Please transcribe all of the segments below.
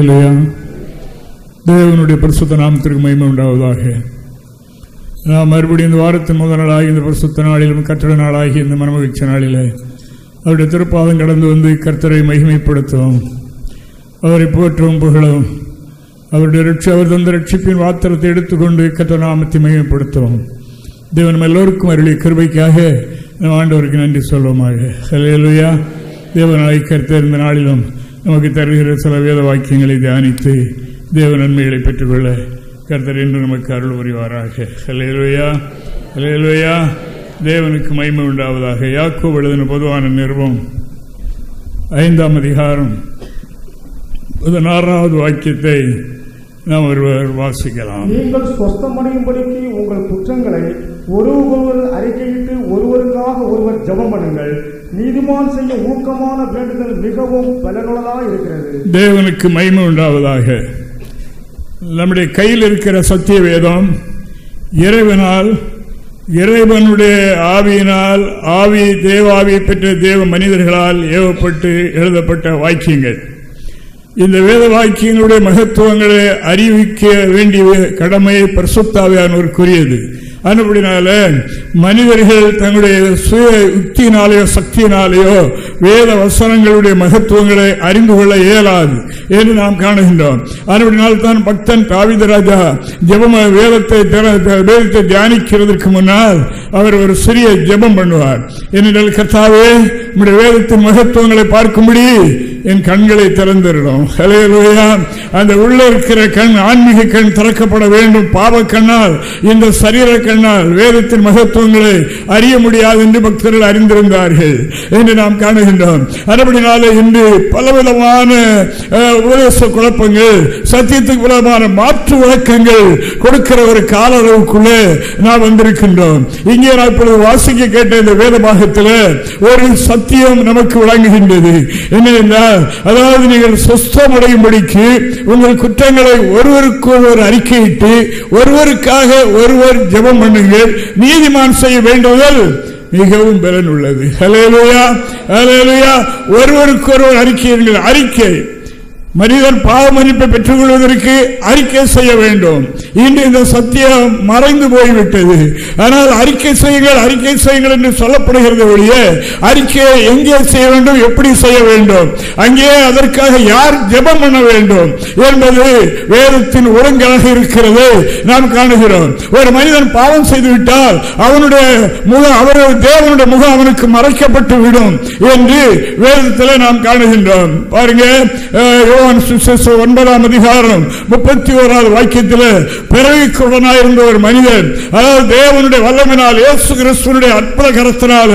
இல்லையா தேவனுடைய பரிசுத்த நாமத்திற்கு மகிமை உண்டாவதாக. நாம் மறுபடியும் இந்த வாரத்தின் முதல் நாளாகி இந்த பரிசுத்த நாளிலும் கட்டட நாளாகி இந்த மனமகிழ்ச்சி நாளிலே அவருடைய திருப்பாதம் கடந்து வந்து கர்த்தரை மகிமைப்படுத்துவோம். அவரை போற்றவும் புகழவும் அவருடைய ரட்சி அவர் தந்த ரட்சிப்பின் வாத்திரத்தை எடுத்துக்கொண்டு கர்த்தர் நாமத்தை மகிமைப்படுத்துவோம். தேவன் எல்லோருக்கும் அருளிய கிருபைக்காக நம் ஆண்டவருக்கு நன்றி சொல்வோமாக. ஹல்லேலூயா தேவனாய் கருத்தர் இந்த நாளிலும் நமக்கு தருகிற சில வேத வாக்கியங்களை தியானித்து தேவ நன்மைகளை பெற்றுக்கொள்ள கர்த்தர் என்று நமக்கு அருள் புரிவாராக. ஹல்லேலூயா ஹல்லேலூயா தேவனுக்கு மயிமை உண்டாவதாக. யாக்கோ எழுதின பொதுவான நிறுவம் ஐந்தாம் அதிகாரம் பதினாறாவது வாக்கியத்தை நாம் ஒருவர் வாசிக்கலாம். நீங்கள் சொஸ்தமடையும்படிக்கு உங்கள் குற்றங்களை ஒருவர் அறிக்கையிட்டு ஒருவருக்காக ஒருவர் ஜபம் பண்ணுங்கள். நீதிமான் செய்ய ஊக்கமான வேண்டுதல் மிகவும் பலனுள்ளதாக இருக்கிறது. தேவனுக்கு மயிமை உண்டாவதாக. நம்முடைய கையில் இருக்கிற சத்திய வேதம் இறைவனால் இறைவனுடைய ஆவியினால் ஆவி தேவாவி பெற்ற தேவ மனிதர்களால் ஏவப்பட்டு எழுதப்பட்ட வாக்கியங்கள். இந்த வேத வாக்கியங்களுடைய மகத்துவங்களை அறிவிக்க வேண்டிய கடமை பிரசுத்தாவியானோருக்குரியது அதுபடினால மனிதர்கள் தங்களுடைய சுய யுக்தியினாலேயோ சக்தியினாலேயோ வேத வசனங்களுடைய மகத்துவங்களை அறிந்து கொள்ள இயலாது என்று நாம் காணுகின்றோம். அதுபடினால் தான் பக்தன் காவிதராஜா ஜெபம வேதத்தை வேதத்தை தியானிக்கிறதற்கு முன்னால் அவர் ஒரு சிறிய ஜெபம் பண்ணுவார். என்னிடல் கர்த்தாவே நம்முடைய வேதத்தின் மகத்துவங்களை பார்க்கும்படி என் கண்களை திறந்திருடும் அந்த உள்ள இருக்கிற கண் ஆன்மீக கண் திறக்கப்பட வேண்டும். பாவ கண்ணால் இந்த சரீர கண்ணால் வேதத்தின் மகத்துவங்களை அறிய முடியாது என்று பக்தர்கள் அறிந்திருந்தார்கள் என்று நாம் காணுகின்றோம். அதுபடினாலே இன்று பலவிதமான அஹ், உபதேச குழப்பங்கள் சத்தியத்துக்கு விதமான மாற்று விளக்கங்கள் கொடுக்கிற ஒரு கால அளவுக்குள்ளே நாம் வந்திருக்கின்றோம். இங்கே நான் இப்பொழுது வாசிக்க கேட்ட இந்த வேத பாகத்தில் ஒரு சத்தியம் நமக்கு விளங்குகின்றது என்ன என்றால் அதாவது நீங்கள் சொஸ்தமடையும்படிக்கு உங்கள் குற்றங்களை ஒருவருக்கு ஒருவர் அறிக்கையிட்டு ஒருவருக்காக ஒருவர் ஜெபம் பண்ணுங்கள் நீதிமான் செய்ய வேண்டுதல் மிகவும் பலன் உள்ளது. ஹalleluya ஹalleluya. ஒருவருக்கு ஒருவர் அறிக்கையிடுங்கள். அறிக்கை. மனிதன் பாவ மதிப்பை பெற்றுக் கொள்வதற்கு அறிக்கை செய்ய வேண்டும். இன்று இந்த சத்தியம் மறைந்து போய்விட்டது. ஆனால் அறிக்கை செய்யுங்கள் அறிக்கை செய்யுங்கள் என்று சொல்லப்படுகிறது ஒழிய அறிக்கையை எங்கே செய்ய வேண்டும் எப்படி செய்ய வேண்டும்? அங்கே அதற்காக யார் ஜெபம் பண்ண வேண்டும் என்பது வேதத்தின் ஒழுங்காக இருக்கிறது நாம் காணுகிறோம். ஒரு மனிதன் பாவம் செய்துவிட்டால் அவனுடைய முகம் அவருடைய தேவனுடைய முகம் அவனுக்கு மறைக்கப்பட்டு விடும் என்று வேதத்தில் நாம் காணுகின்றோம். பாருங்க யோவான் சுவிசேஷம் ஒன்பதாம் அதிகாரம் முப்பத்தி ஓராவது வாக்கியத்தில் பிறவிக்குடனாயிருந்த ஒரு மனிதன் அதாவது தேவனுடைய வல்லமினால் இயேசு கிறிஸ்துவனுடைய அற்புத கரத்தினால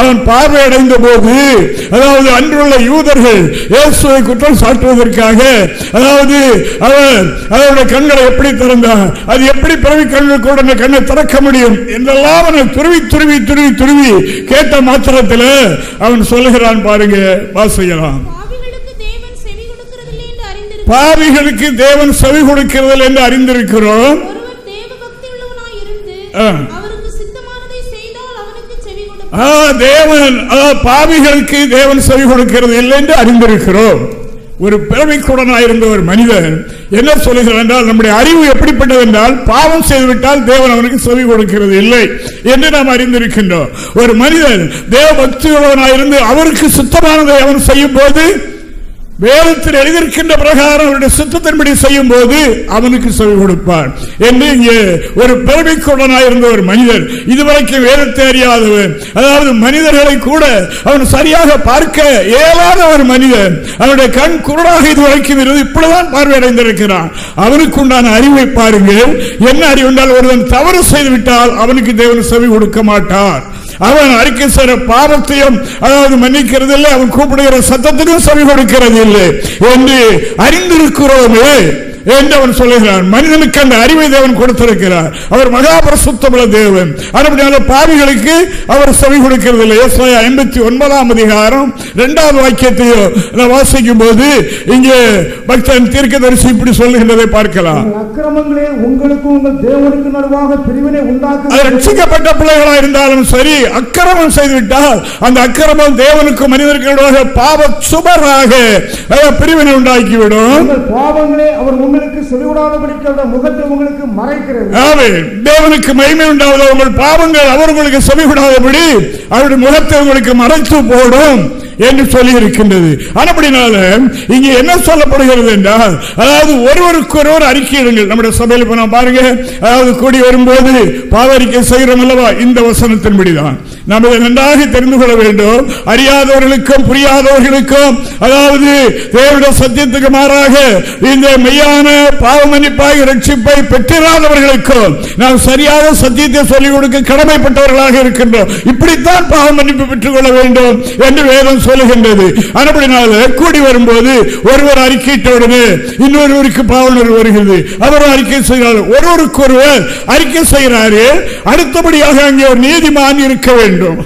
அவன் பார்வையடைந்த போது அதாவது அன்றுள்ள யூதர்கள் இயேசுவை குற்றம் சாட்டுவதற்காக அதாவது அவர் அவருடைய கண்களை எப்படி திறந்தார் அது எப்படி பிறவி கண்கள் கூட அந்த கண்ணை திறக்க முடியும் என்றெல்லாம் அவனை துருவி துருவி துருவி துருவி கேட்ட மாத்திரத்தில் அவன் சொல்லுகிறான் பாருங்க வாசிக்கலாம். செய்தால் அவனுக்கு செவி ஆ, கொடுப்பார் தேவன் அதாவது பாவிகளுக்கு தேவன் செவி கொடுக்கிறது இல்லை என்று அறிந்திருக்கிறோம். ஒரு பிறவிக்குடனாயிருந்த ஒரு மனிதன் என்ன சொல்லுகிறார் என்றால் நம்முடைய அறிவு எப்படிப்பட்டது என்றால் பாவம் செய்துவிட்டால் தேவன் அவனுக்கு செவி கொடுக்கிறது இல்லை என்று நாம் அறிந்திருக்கின்றோம். ஒரு மனிதன் தேவ பக்தியுள்ளவனாயிருந்து அவருக்கு சுத்தமானதை அவன் செய்யும் போது வேதத்தில் எழுதியிருக்கின்ற பிரகாரம் அவருடைய சித்தத்தின்படி செய்யும் போது அவனுக்கு செவி கொடுப்பான். என்று இங்கே ஒரு பிறவிக்குடனாயிருந்த ஒரு மனிதன் இதுவரைக்கும் வேதத்தை அறியாதவன் அதாவது மனிதர்களை கூட அவன் சரியாக பார்க்க இயலாத ஒரு மனிதன் அவனுடைய கண் குருடாக இதுவரைக்கும் இருந்து இப்படிதான் பார்வையடைந்திருக்கிறான். அவனுக்கு உண்டான அறிவை பாருங்கள் என்ன அறிவு என்றால் ஒருவன் தவறு செய்துவிட்டால் அவனுக்கு தேவன் செவி கொடுக்க மாட்டார். அவன் அறிக்கை பாவத்தையும் அதாவது மன்னிக்கிறது இல்லை அவன் கூப்பிடுகிற சத்தத்திலும் செவி கொடுக்கிறது இல்லை என்று அறிந்திருக்கிறோமே. என்று அவன் சொல்லுகிறான். மனிதனுக்கு அந்த அறிவை தேவன் கொடுத்திருக்கிறார். அவர் மகாபரசுத்தமுள்ள தேவன். அப்படினால பாவிகளுக்கு அவர் செவி கொடுக்கிறது இல்லை. ஐம்பத்தி ஒன்பதாம் அதிகாரம் இரண்டாவது வாக்கியத்தையோ வாசிக்கும் போது இங்கே பக்தன் தீர்க்கதரிசி இப்படி சொல்லுகின்றதை பார்க்கலாம். அக்கிரமங்களே உங்களுக்கு உங்கள் தேவனுக்கு நடுவாக பிரிவினை உண்டாக்க ரட்சிக்கப்பட்ட பிள்ளைகளா இருந்தாலும் சரி அக்கிரமம் செய்துவிட்டால் அந்த அக்கிரமம் தேவனுக்கு மனிதர்களுக்கு நடுவாக பாவ சுபராக பிரிவினை உண்டாக்கிவிடும். பாவங்களே அவர் உங்களுக்கு செவிவிடாதபடிக்கு முகத்தை உங்களுக்கு மறைக்கிறது. தேவனுக்கு மகிமை உண்டாவது உங்கள் பாவங்கள் அவர்களுக்கு சொல்லிவிடாதபடி அவருடைய முகத்தை உங்களுக்கு மறைத்து போடும். என்று சொல்லி இருக்கின்றது அப்படினால இங்கே என்ன சொல்லப்படுகிறது என்றால் அதாவது ஒருவருக்கு ஒருவர் அறிக்கையிடுங்கள் நம்முடைய சபையில் இப்ப நான் பாருங்க அதாவது கூடி வரும்போது பாவரிக்கை செய்கிறோம் அல்லவா? இந்த வசனத்தின்படிதான். நாம் இதை நன்றாக தெரிந்து கொள்ள வேண்டும். அறியாதவர்களுக்கும் புரியாதவர்களுக்கும் அதாவது தேவனுடைய சத்தியத்துக்கு மாறாக இந்த மெய்யான பாவமன்னிப்பாக ரட்சிப்பை பெற்றிராதவர்களுக்கும் நாம் சரியாக சத்தியத்தை சொல்லிக் கொடுக்க கடமைப்பட்டவர்களாக இருக்கின்றோம். இப்படித்தான் பாவமன்னிப்பு பெற்றுக் கொள்ள வேண்டும் என்று வேதம் சொல்லுகின்றது. அப்படினால கூடி வரும்போது ஒருவர் அறிக்கையிட்ட உடனே இன்னொருவருக்கு பாவனர் வருகிறது. அவர் அறிக்கை செய்கிறார் ஒருவருக்கு ஒருவர் அறிக்கை செய்கிறாரு அடுத்தபடியாக அங்கே ஒரு நீதிமான் இருக்க வேண்டும்.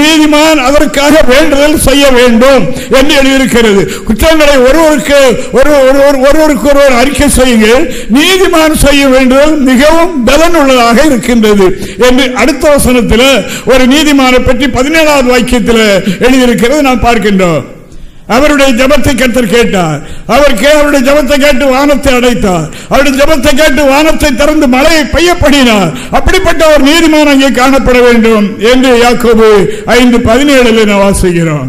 நீதிமான் அதற்காக வேண்டுதல் செய்ய வேண்டும் என்று எழுதியிருக்கிறது. குற்றங்களை ஒருவருக்கு ஒருவருக்கு ஒருவர் அறிக்கை செய்யுங்கள். நீதிமான் செய்ய வேண்டுதல் மிகவும் பலன் உள்ளதாக இருக்கின்றது என்று அடுத்த வசனத்தில் ஒரு நீதிமானை பற்றி பதினேழாவது வாக்கியத்தில் எழுதி எழுதியிருக்கிறது நாம் பார்க்கின்றோம். அவருடைய ஜபத்தை கத்தர் கேட்டார். அவர் அவருடைய ஜபத்தை கேட்டு வானத்தை அடைத்தார். அவருடைய ஜபத்தை கேட்டு வானத்தை திறந்து மழையை பெய்யப்படினார். அப்படிப்பட்ட ஒரு நீதிமான் அங்கே காணப்பட வேண்டும் என்று யாக்கோபு ஐந்து பதினேழுல நான் வாசிக்கிறோம்.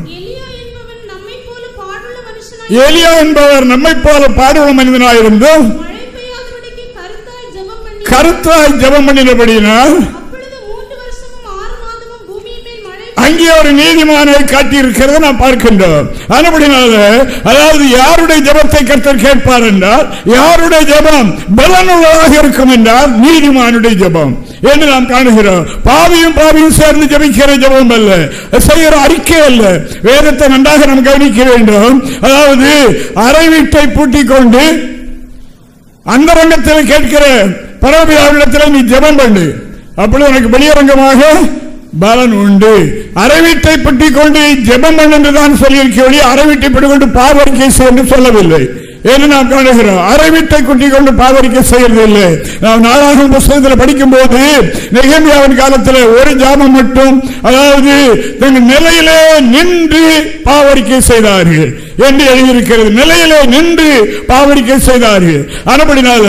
ஏலியா என்பவர் நம்மை போல பாடுள்ள மனிதனாயிருந்தும் கருத்தாய் ஜெபம் பண்ணி கருத்தாய் ஜபம் பண்ணினபடியினால் அப்பொழுது மூன்று வருஷமும் ஆறு மாதமும் பூமியின் மேல் மழை அங்கே ஒரு நீதிமானை காட்டியிருக்கிறத நாம் பார்க்கின்றோம். அதுபடினால அதாவது யாருடைய ஜபத்தை கர்த்தர் கேட்பார் என்றால் யாருடைய ஜபம் பலனுள்ளதாக இருக்கும் என்றால் நீதிமானுடைய ஜபம் என்று நாம் காணுகிறோம். பாவியும் பாவியும் சேர்ந்து ஜபிக்கிற ஜபம் அல்ல. செய்கிற அறிக்கை அல்ல. வேதத்தை நன்றாக நாம் கவனிக்க வேண்டும். அதாவது அறை வீட்டை பூட்டிக் கொண்டு அந்த ரங்கத்தில் கேட்கிற பரவியாவிடத்தில் நீ ஜெபம் பண்ணு. அப்படி உனக்கு வெளியரங்கமாக பலன் உண்டு. அறவீட்டை பற்றி கொண்டு ஜெபம் பண்ணு என்று சொல்லியிருக்க வழி அறவீட்டை பற்றி கொண்டு பாவரிக்கை செய் என்று சொல்லவில்லை. என்று நாம் காணுகிறோம். அறவீட்டை குட்டி கொண்டு பாவரிக்கை செய்யறதில்லை. நாம் நாளாகும் புஸ்தகத்தில் படிக்கும் போது நெகமியாவின் காலத்தில் ஒரு ஜாமம் மட்டும் அதாவது தங்கள் நிலையிலே நின்று பாவரிக்கை செய்தார்கள். என்று எழுதியிருக்கிறது. நிலையிலே நின்று பாவரிக்கை செய்தார்கள். ஆனபடினால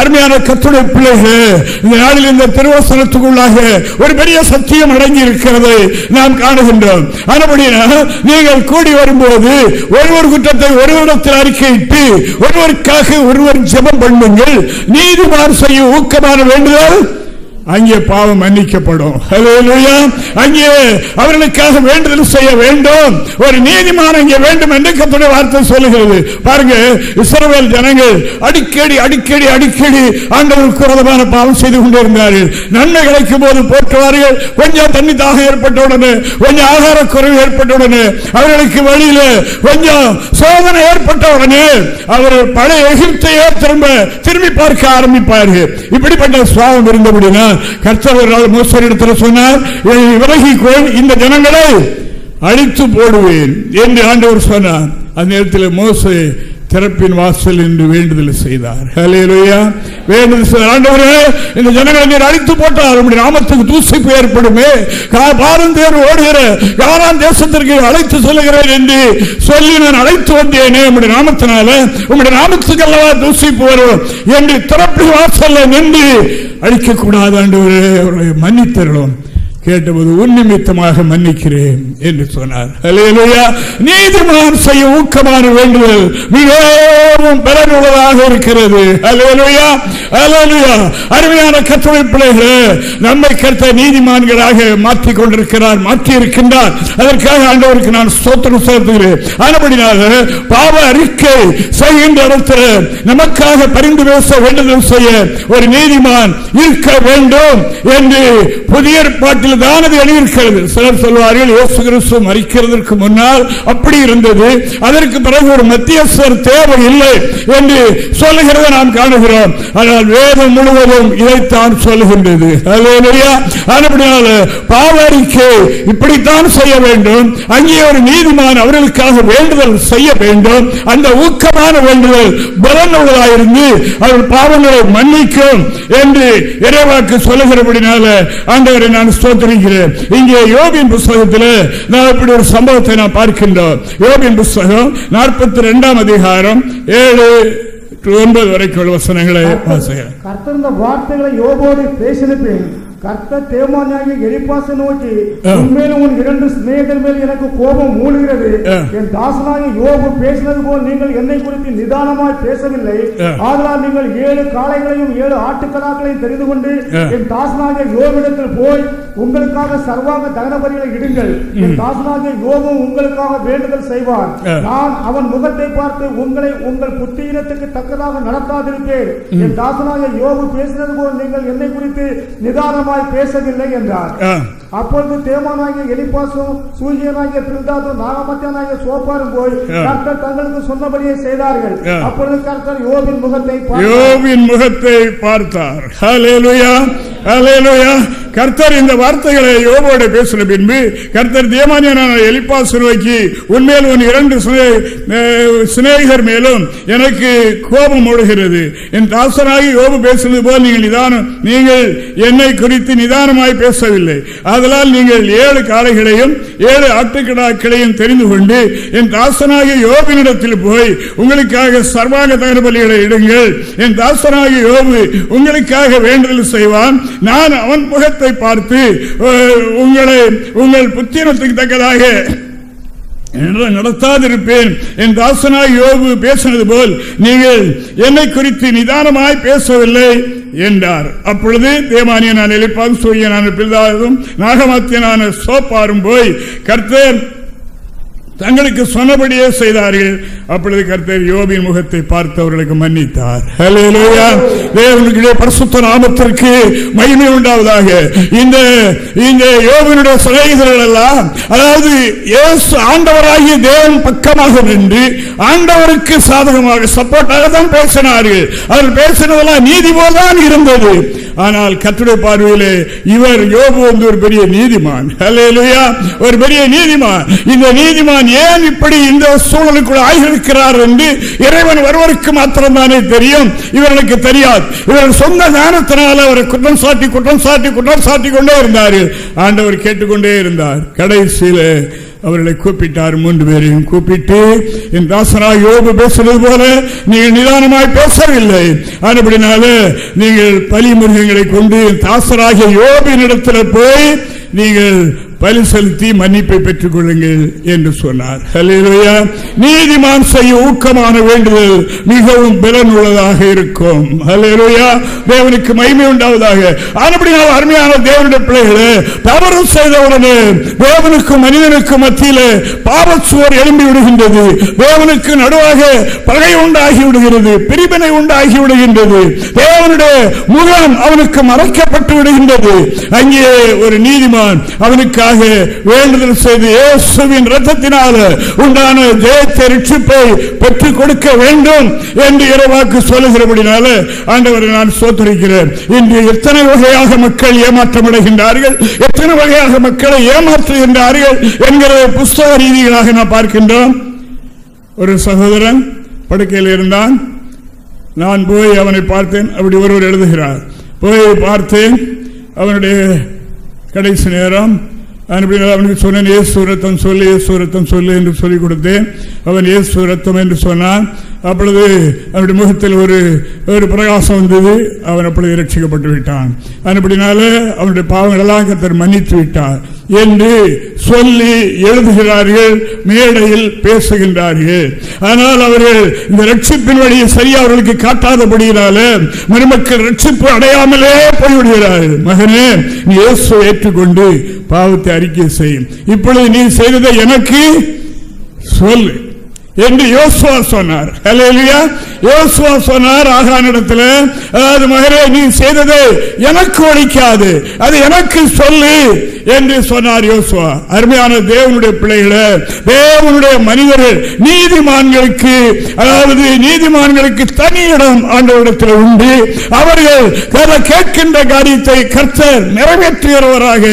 அருமையான கத்துடைய பிள்ளைகள் இந்த நாளில் இந்த திருவசனத்துக்குள்ளாக ஒரு பெரிய சத்தியம் அடங்கி இருக்கிறதை நாம் காணுகின்றோம். ஆனபடினால் நீங்கள் கூடி வரும்போது ஒருவர் குற்றத்தை ஒருவரிடத்தில் அறிக்கையிட்டு ஒருவருக்காக ஒருவர் ஜெபம் பண்ணுங்கள். நீதிமான் செய்ய ஊக்கமான வேண்டுதல் அங்கே பாவம் மன்னிக்கப்படும். அங்கே அவர்களுக்காக வேண்டுதல் செய்ய வேண்டும். ஒரு நீதிமான் இங்கே வேண்டும் என்று கத்துடைய வார்த்தை சொல்லுகிறது. பாருங்க இஸ்ரவேல் ஜனங்கள் அடிக்கடி அடிக்கடி அடிக்கடி ஆண்டவருக்கு விரோதமான பாவம் செய்து கொண்டிருந்தார்கள். நன்மை கிடைக்கும் போது போற்றுவார்கள். கொஞ்சம் தண்ணி தாகம் ஏற்பட்டவுடனே கொஞ்சம் ஆகார குறைவு ஏற்பட்டவுடனே அவர்களுக்கு வழியில கொஞ்சம் சோதனை ஏற்பட்ட உடனே அவர்கள் பழைய எகிப்தையே திரும்ப திரும்பி பார்க்க ஆரம்பிப்பார்கள். இப்படிப்பட்ட சுவாபம் இருந்தபடினா கர்த்தர் ஒரு நாள் மோசரிடத்தில் சொன்னார் "இதை விலகிக்கொள் இந்த ஜனங்களை அழித்து போடுவேன் என்று ஆண்டவர் சொன்னார். அந்த நேரத்தில் மோசே திறப்பின் வாசல் என்று வேண்டுதல் செய்தார். வேண்டுதல் செய்தார். ஆண்டவரே இந்த ஜனங்களை நீர் அழித்து போட்டார். உடைய நாமத்துக்கு தூசிப்பு ஏற்படுமே. கா- பாரம் தேர் ஓடுகிற காரான் தேசத்திற்கு அழைத்து செல்கிறேன் என்று சொல்லி நான் அழைத்து வந்தேனே. உடைய நாமத்தினால உம்முடைய நாமத்துக்கு அல்லவா தூசிப்பு வரும் என்று திறப்பின் வாசல்ல நின்று அழிக்கக்கூடாது ஆண்டவரே. அவர்களை மன்னித்தருளும். கேட்டபோது உன் நிமித்தமாக மன்னிக்கிறேன் என்று சொன்னார். அல்லேலூயா நீதிமான் செய்ய ஊக்கமான வேண்டுதல் மிகவும் பலனுள்ளதாக இருக்கிறது. அல்லேலூயா அல்லேலூயா அருமையான கத்துரை பிள்ளைகளே நம்மை கருத்த நீதிமான்களாக மாற்றிக் கொண்டிருக்கிறார் மாற்றி இருக்கின்றார் அதற்காக ஆண்டவருக்கு நான் சோத்திரம் செலுத்துகிறேன். ஆனபடினால பாவ அறிக்கை செய்கின்ற இடத்துல நமக்காக பரிந்து பேச வேண்டுதல் செய்ய ஒரு நீதிமான் இருக்க வேண்டும் என்று புதிய பாட்டில் வேதத்தில் தான் அது எழுதியிருக்கிறது சிலர் சொல்வார்கள் இயேசு கிறிஸ்து மறிக்கிறதற்கு முன்னால் அப்படி இருந்தது. அதற்கு பிறகு ஒரு மத்தியஸ்தர் தேவை இல்லை என்று சொல்லுகிறத நாம் காணுகிறோம். ஆனால் வேதம் முழுவதும் இதைத்தான் சொல்லுகின்றது. அதுபடியால் பாவரிக்கை இப்படித்தான் செய்ய வேண்டும். அங்கே ஒரு நீதிமான் அவர்களுக்காக வேண்டுதல் செய்ய வேண்டும். அந்த ஊக்கமான வேண்டுதல் பலனுள்ளதாயிருந்து அவர் பாவங்களை மன்னிக்கும் என்று இறைவாக்கு சொல்லுகிறபடினால ஆண்டவரை நான் ஸ்தோத்திரிக்கிறேன் இங்கே யோபின் புஸ்தகத்தில் நான் இப்படி ஒரு சம்பவத்தை நான் பார்க்கின்றோம். யோபின் புஸ்தகம் நாற்பத்தி ரெண்டாம் அதிகாரம் ஏழு ஒன்பது வரைக்கும் வசனங்களை வார்த்தைகளை யோபோடு பேசின பின் கர்த்தர் தேமானியாகிய எலிப்பாசை நோக்கி. உண்மையிலும் உன் இரண்டு சிநேகர் மேல் எனக்கு கோபம் மூழ்கிறது. என் தாசனாகிய யோபு பேசினது போல் நீங்கள் என்னை குறித்து நிதானமாய் பேசவில்லை. ஆதலால் நீங்கள் ஏழு காளைகளையும் ஏழு ஆட்டுக்கடாக்களையும் தெரிந்து கொண்டு. என் தாசனாகிய யோபிடத்தில் போய் உங்களுக்காக சர்வாங்க தகன பலிகளை இடுங்கள் என் தாசனாகிய யோபும் உங்களுக்காக வேண்டுதல் செய்வார். நான் அவன் முகத்தை பார்த்து உங்களை உங்கள் புத்தியினத்துக்கு தக்கதாக நடத்தாதிருப்பேன் என் தாசனாகிய யோபு பேசினது போல் நீங்கள் என்னை குறித்து நிதானமாய் பேசவில்லை என்றார் ஆ. அப்பொழுது தேமானாகிய எலிப்பாசும் சூரியனாகிய பில்தாதும் நாகமத்தியனாகிய சோப்பாரும் போய். கர்த்தர் தங்களுக்கு சொன்னபடியே செய்தார்கள். அப்பொழுது கர்த்தர் யோபின் முகத்தை பார்த்தார். யோபின் முகத்தை பார்த்தார் ஹalleluya ஹalleluya கர்த்தர் இந்த வார்த்தைகளை யோபோடு பேசின பின்பு கர்த்தர் தேமானியனான எலிப்பாசு நோக்கி உன்மேல் உன் இரண்டு சிநேகிதர் மேலும் எனக்கு கோபம் ஓடுகிறது என் தாசனாகி யோபு பேசுவது போல் நீங்கள் நிதானம் நீங்கள் என்னை குறித்து நிதானமாய் பேசவில்லை ஆதலால் நீங்கள் ஏழு காளைகளையும் ஏழு ஆட்டுக்கிடாக்களையும் தெரிந்து கொண்டு என் தாசனாகிய யோபினிடத்தில் போய் உங்களுக்காக சர்வாங்க தகன இடுங்கள். என் தாசனாகிய யோபு உங்களுக்காக வேண்டுதல் செய்வான். நான் அவன் முகத்தை பார்த்து உங்களை உங்கள் புத்திரத்துக்கு தக்கதாக என்று நடத்தாதிருப்பேன். என் தாசனாய் யோபு பேசினது போல் நீங்கள் என்னை குறித்து நிதானமாய் பேசவில்லை. என்றார். அப்பொழுது தேமானியனான எலிப்பாக சூரியனான பிதாவும் நாகமாத்தியனான சோப்பாரும் போய் கர்த்தர் தங்களுக்கு சொன்னபடியே செய்தார்கள். அப்பொழுது கர்த்தர் யோபின் முகத்தை பார்த்து அவர்களுக்கு மன்னித்தார். தேவனுடைய பரிசுத்த நாமத்திற்கு மகிமை உண்டாவதாக. இந்த இந்த யோபினுடைய சிலைகள் எல்லாம் அதாவது ஆண்டவராகிய தேவன் பக்கமாக நின்று ஆண்டவருக்கு சாதகமாக சப்போர்ட்டாக தான் பேசினார்கள். அவர் பேசினதெல்லாம் நீதி போல்தான் இருந்தது. ஆனால் கத்துடைய பார்வையிலே இவர் யோபு வந்து ஒரு பெரிய நீதிமான். ஒரு பெரிய நீதிமான். இந்த நீதிமான் ஏன் இப்படி இந்த சூழலுக்குள் ஆகியிருக்கிறார் என்று இறைவன் ஒருவருக்கு மாத்திரம்தானே தெரியும். இவர்களுக்கு தெரியாது. இவர்கள் சொந்த ஞானத்தினால் அவரை குற்றம் சாட்டி குற்றம் சாட்டி குற்றம் சாட்டி கொண்டே இருந்தார். ஆண்டவர் கேட்டுக்கொண்டே இருந்தார். கடைசியில அவர்களை கூப்பிட்டார். மூன்று பேரையும் கூப்பிட்டு என் தாசனாக யோபு பேசுறது போல நீங்கள் நிதானமாய் பேசவில்லை. அதுபடினால நீங்கள் பலி மிருகங்களை கொண்டு என் தாசராகிய இடத்துல போய் நீங்கள் பலி செலுத்தி மன்னிப்பை பெற்றுக் கொள்ளுங்கள் என்று சொன்னார். ஹalleluya நீதிமான் செய்ய ஊக்கமான வேண்டுதல் மிகவும் பலன் உள்ளதாக இருக்கும். ஹalleluya தேவனுக்கு மகிமை உண்டாவதாக. அருமையான தேவனுடைய பிள்ளைகளே தவறு செய்தவுடனே தேவனுக்கும் மனிதனுக்கும் மத்தியில் பாவச்சுவர் எழும்பி விடுகின்றது. தேவனுக்கு நடுவாக பகை உண்டாகி விடுகிறது பிரிவினை உண்டாகி விடுகின்றது. தேவனுடைய முகம் அவனுக்கு மறைக்கப்பட்டு விடுகின்றது. அங்கே ஒரு நீதிமான் அவனுக்கு அவனுக்காக வேண்டுதல் செய்து இயேசுவின் ரத்தத்தினால உண்டான ஜெயத்தை ரட்சிப்பை பெற்றுக் கொடுக்க வேண்டும் என்று இரவாக்கு சொல்லுகிறபடினால ஆண்டவரை நான் சோத்தரிக்கிறேன் இன்று எத்தனை வகையாக மக்கள் ஏமாற்றம் அடைகின்றார்கள் எத்தனை வகையாக மக்களை ஏமாற்றுகின்றார்கள் என்கிற புஸ்தக ரீதிகளாக நான் பார்க்கின்றோம். ஒரு சகோதரன் படுக்கையில் இருந்தான். நான் போய் அவனை பார்த்தேன். அப்படி ஒருவர் எழுதுகிறார். போய் பார்த்தேன். அவனுடைய கடைசி நேரம். அனுப்பினால் அவனுக்கு சொன்னேன் ஏசு ரத்தம் சொல்லு ஏசு ரத்தம் சொல்லு என்று சொல்லிக் கொடுத்தேன். அவன் ஏசு ரத்தம் என்று சொன்னான். அப்பொழுது அவருடைய முகத்தில் ஒரு ஒரு பிரகாசம் வந்தது. அவன் அப்பொழுது ரட்சிக்கப்பட்டு விட்டான். அப்படினால அவனுடைய பாவங்களெல்லாம் கத்தர் மன்னித்து விட்டார் என்று சொல்லி எழுதுகிறார்கள் மேடையில் பேசுகின்றார்கள். ஆனால் அவர்கள் இந்த ரட்சிப்பின் வழியை சரியா அவர்களுக்கு காட்டாதபடியினால மருமக்கள் ரட்சிப்பு அடையாமலே போய்விடுகிறார்கள். மகனே நீ இயேசு ஏற்றுக்கொண்டு பாவத்தை அறிக்கை செய்யும் இப்பொழுது நீ செய்ததை எனக்கு சொல்லு என்று யோசுவா சொன்னார். யோசுவா சொன்னார் ஆகானிடத்தில் அதாவது மகரே நீ செய்தது எனக்கு ஒழிக்காது அது எனக்கு சொல்லு என்று சொன்னார் யோசுவா. அருமையான தேவனுடைய பிள்ளைகளை தேவனுடைய மனிதர்கள் நீதிமான்களுக்கு அதாவது நீதிமான்களுக்கு தனி இடம் ஆண்டவரிடத்தில் உண்டு. அவர்கள் கேட்கின்ற காரியத்தை கர்த்தர் நிறைவேற்றுகிறவராக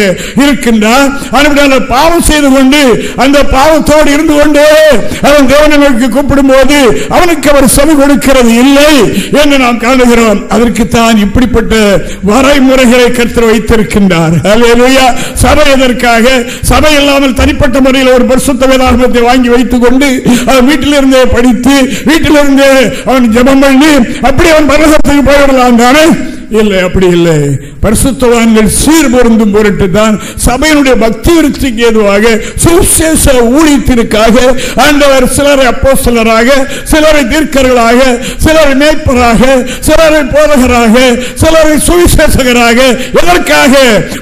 இருக்கின்றார். அதுபடியால் பாவம் செய்து கொண்டு அந்த பாவத்தோடு இருந்து கொண்டே அவன் தேவனை நோக்கி கூப்பிடும் போது அவனுக்கு அவர் செவி கொடுக்கிறது இல்லை என்று நாம் காணுகிறோம். அதற்குத்தான் இப்படிப்பட்ட வரைமுறைகளை கருத்து வைத்திருக்கின்றார். அல்லேலூயா சபை எதற்காக? சபை இல்லாமல் தனிப்பட்ட முறையில் ஒரு பரிசுத்த வேதாகமத்தை வாங்கி வைத்துக் கொண்டு அவன் வீட்டிலிருந்தே படித்து வீட்டிலிருந்தே அவன் ஜபம் பண்ணி அப்படி அவன் பரலோகத்துக்கு போய்விடலாம் தானே? இல்லை அப்படி இல்லை. பரிசுத்தவான்கள் சீர் பொருந்தும் பொருட்டு தான் சபையினுடைய பக்தி விருத்திக்கு ஏதுவாக சுசேஷ ஊழியத்திற்காக ஆண்டவர் சிலரை அப்போ சிலராக சிலரை தீர்க்கர்களாக சிலரை மேய்ப்பராக சிலரை போதகராக சிலரை சுவிசேஷகராக எதற்காக?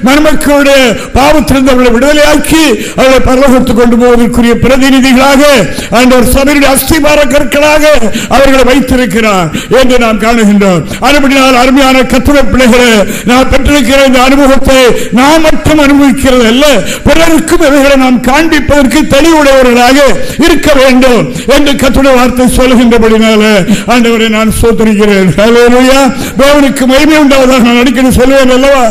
மணமக்களுடைய பாவத்திலிருந்து அவர்களை விடுதலையாக்கி அவர்களை பரலோகத்துக்கு கொண்டு போவதற்குரிய பிரதிநிதிகளாக ஆண்டவர் சபையுடைய அஸ்திபார கற்களாக அவர்களை வைத்திருக்கிறார் என்று நாம் காணுகின்றோம். அதுபடினால் அருமையான கத்துரை பிள்ளைகளை நான் பெற்றிருக்கிற இந்த அனுபவத்தை நாம் மட்டும் அனுபவிக்கிறது அல்ல பிறருக்கும் இவைகளை நாம் காண்பிப்பதற்கு தெளிவுடையவர்களாக இருக்க வேண்டும். என்று கத்துடைய வார்த்தை சொல்லுகின்றபடினால ஆண்டவரை நான் சோதரிக்கிறேன் தேவனுக்கு மகிமை உண்டாவதாக நான் அடிக்கடி சொல்லுவேன் அல்லவா?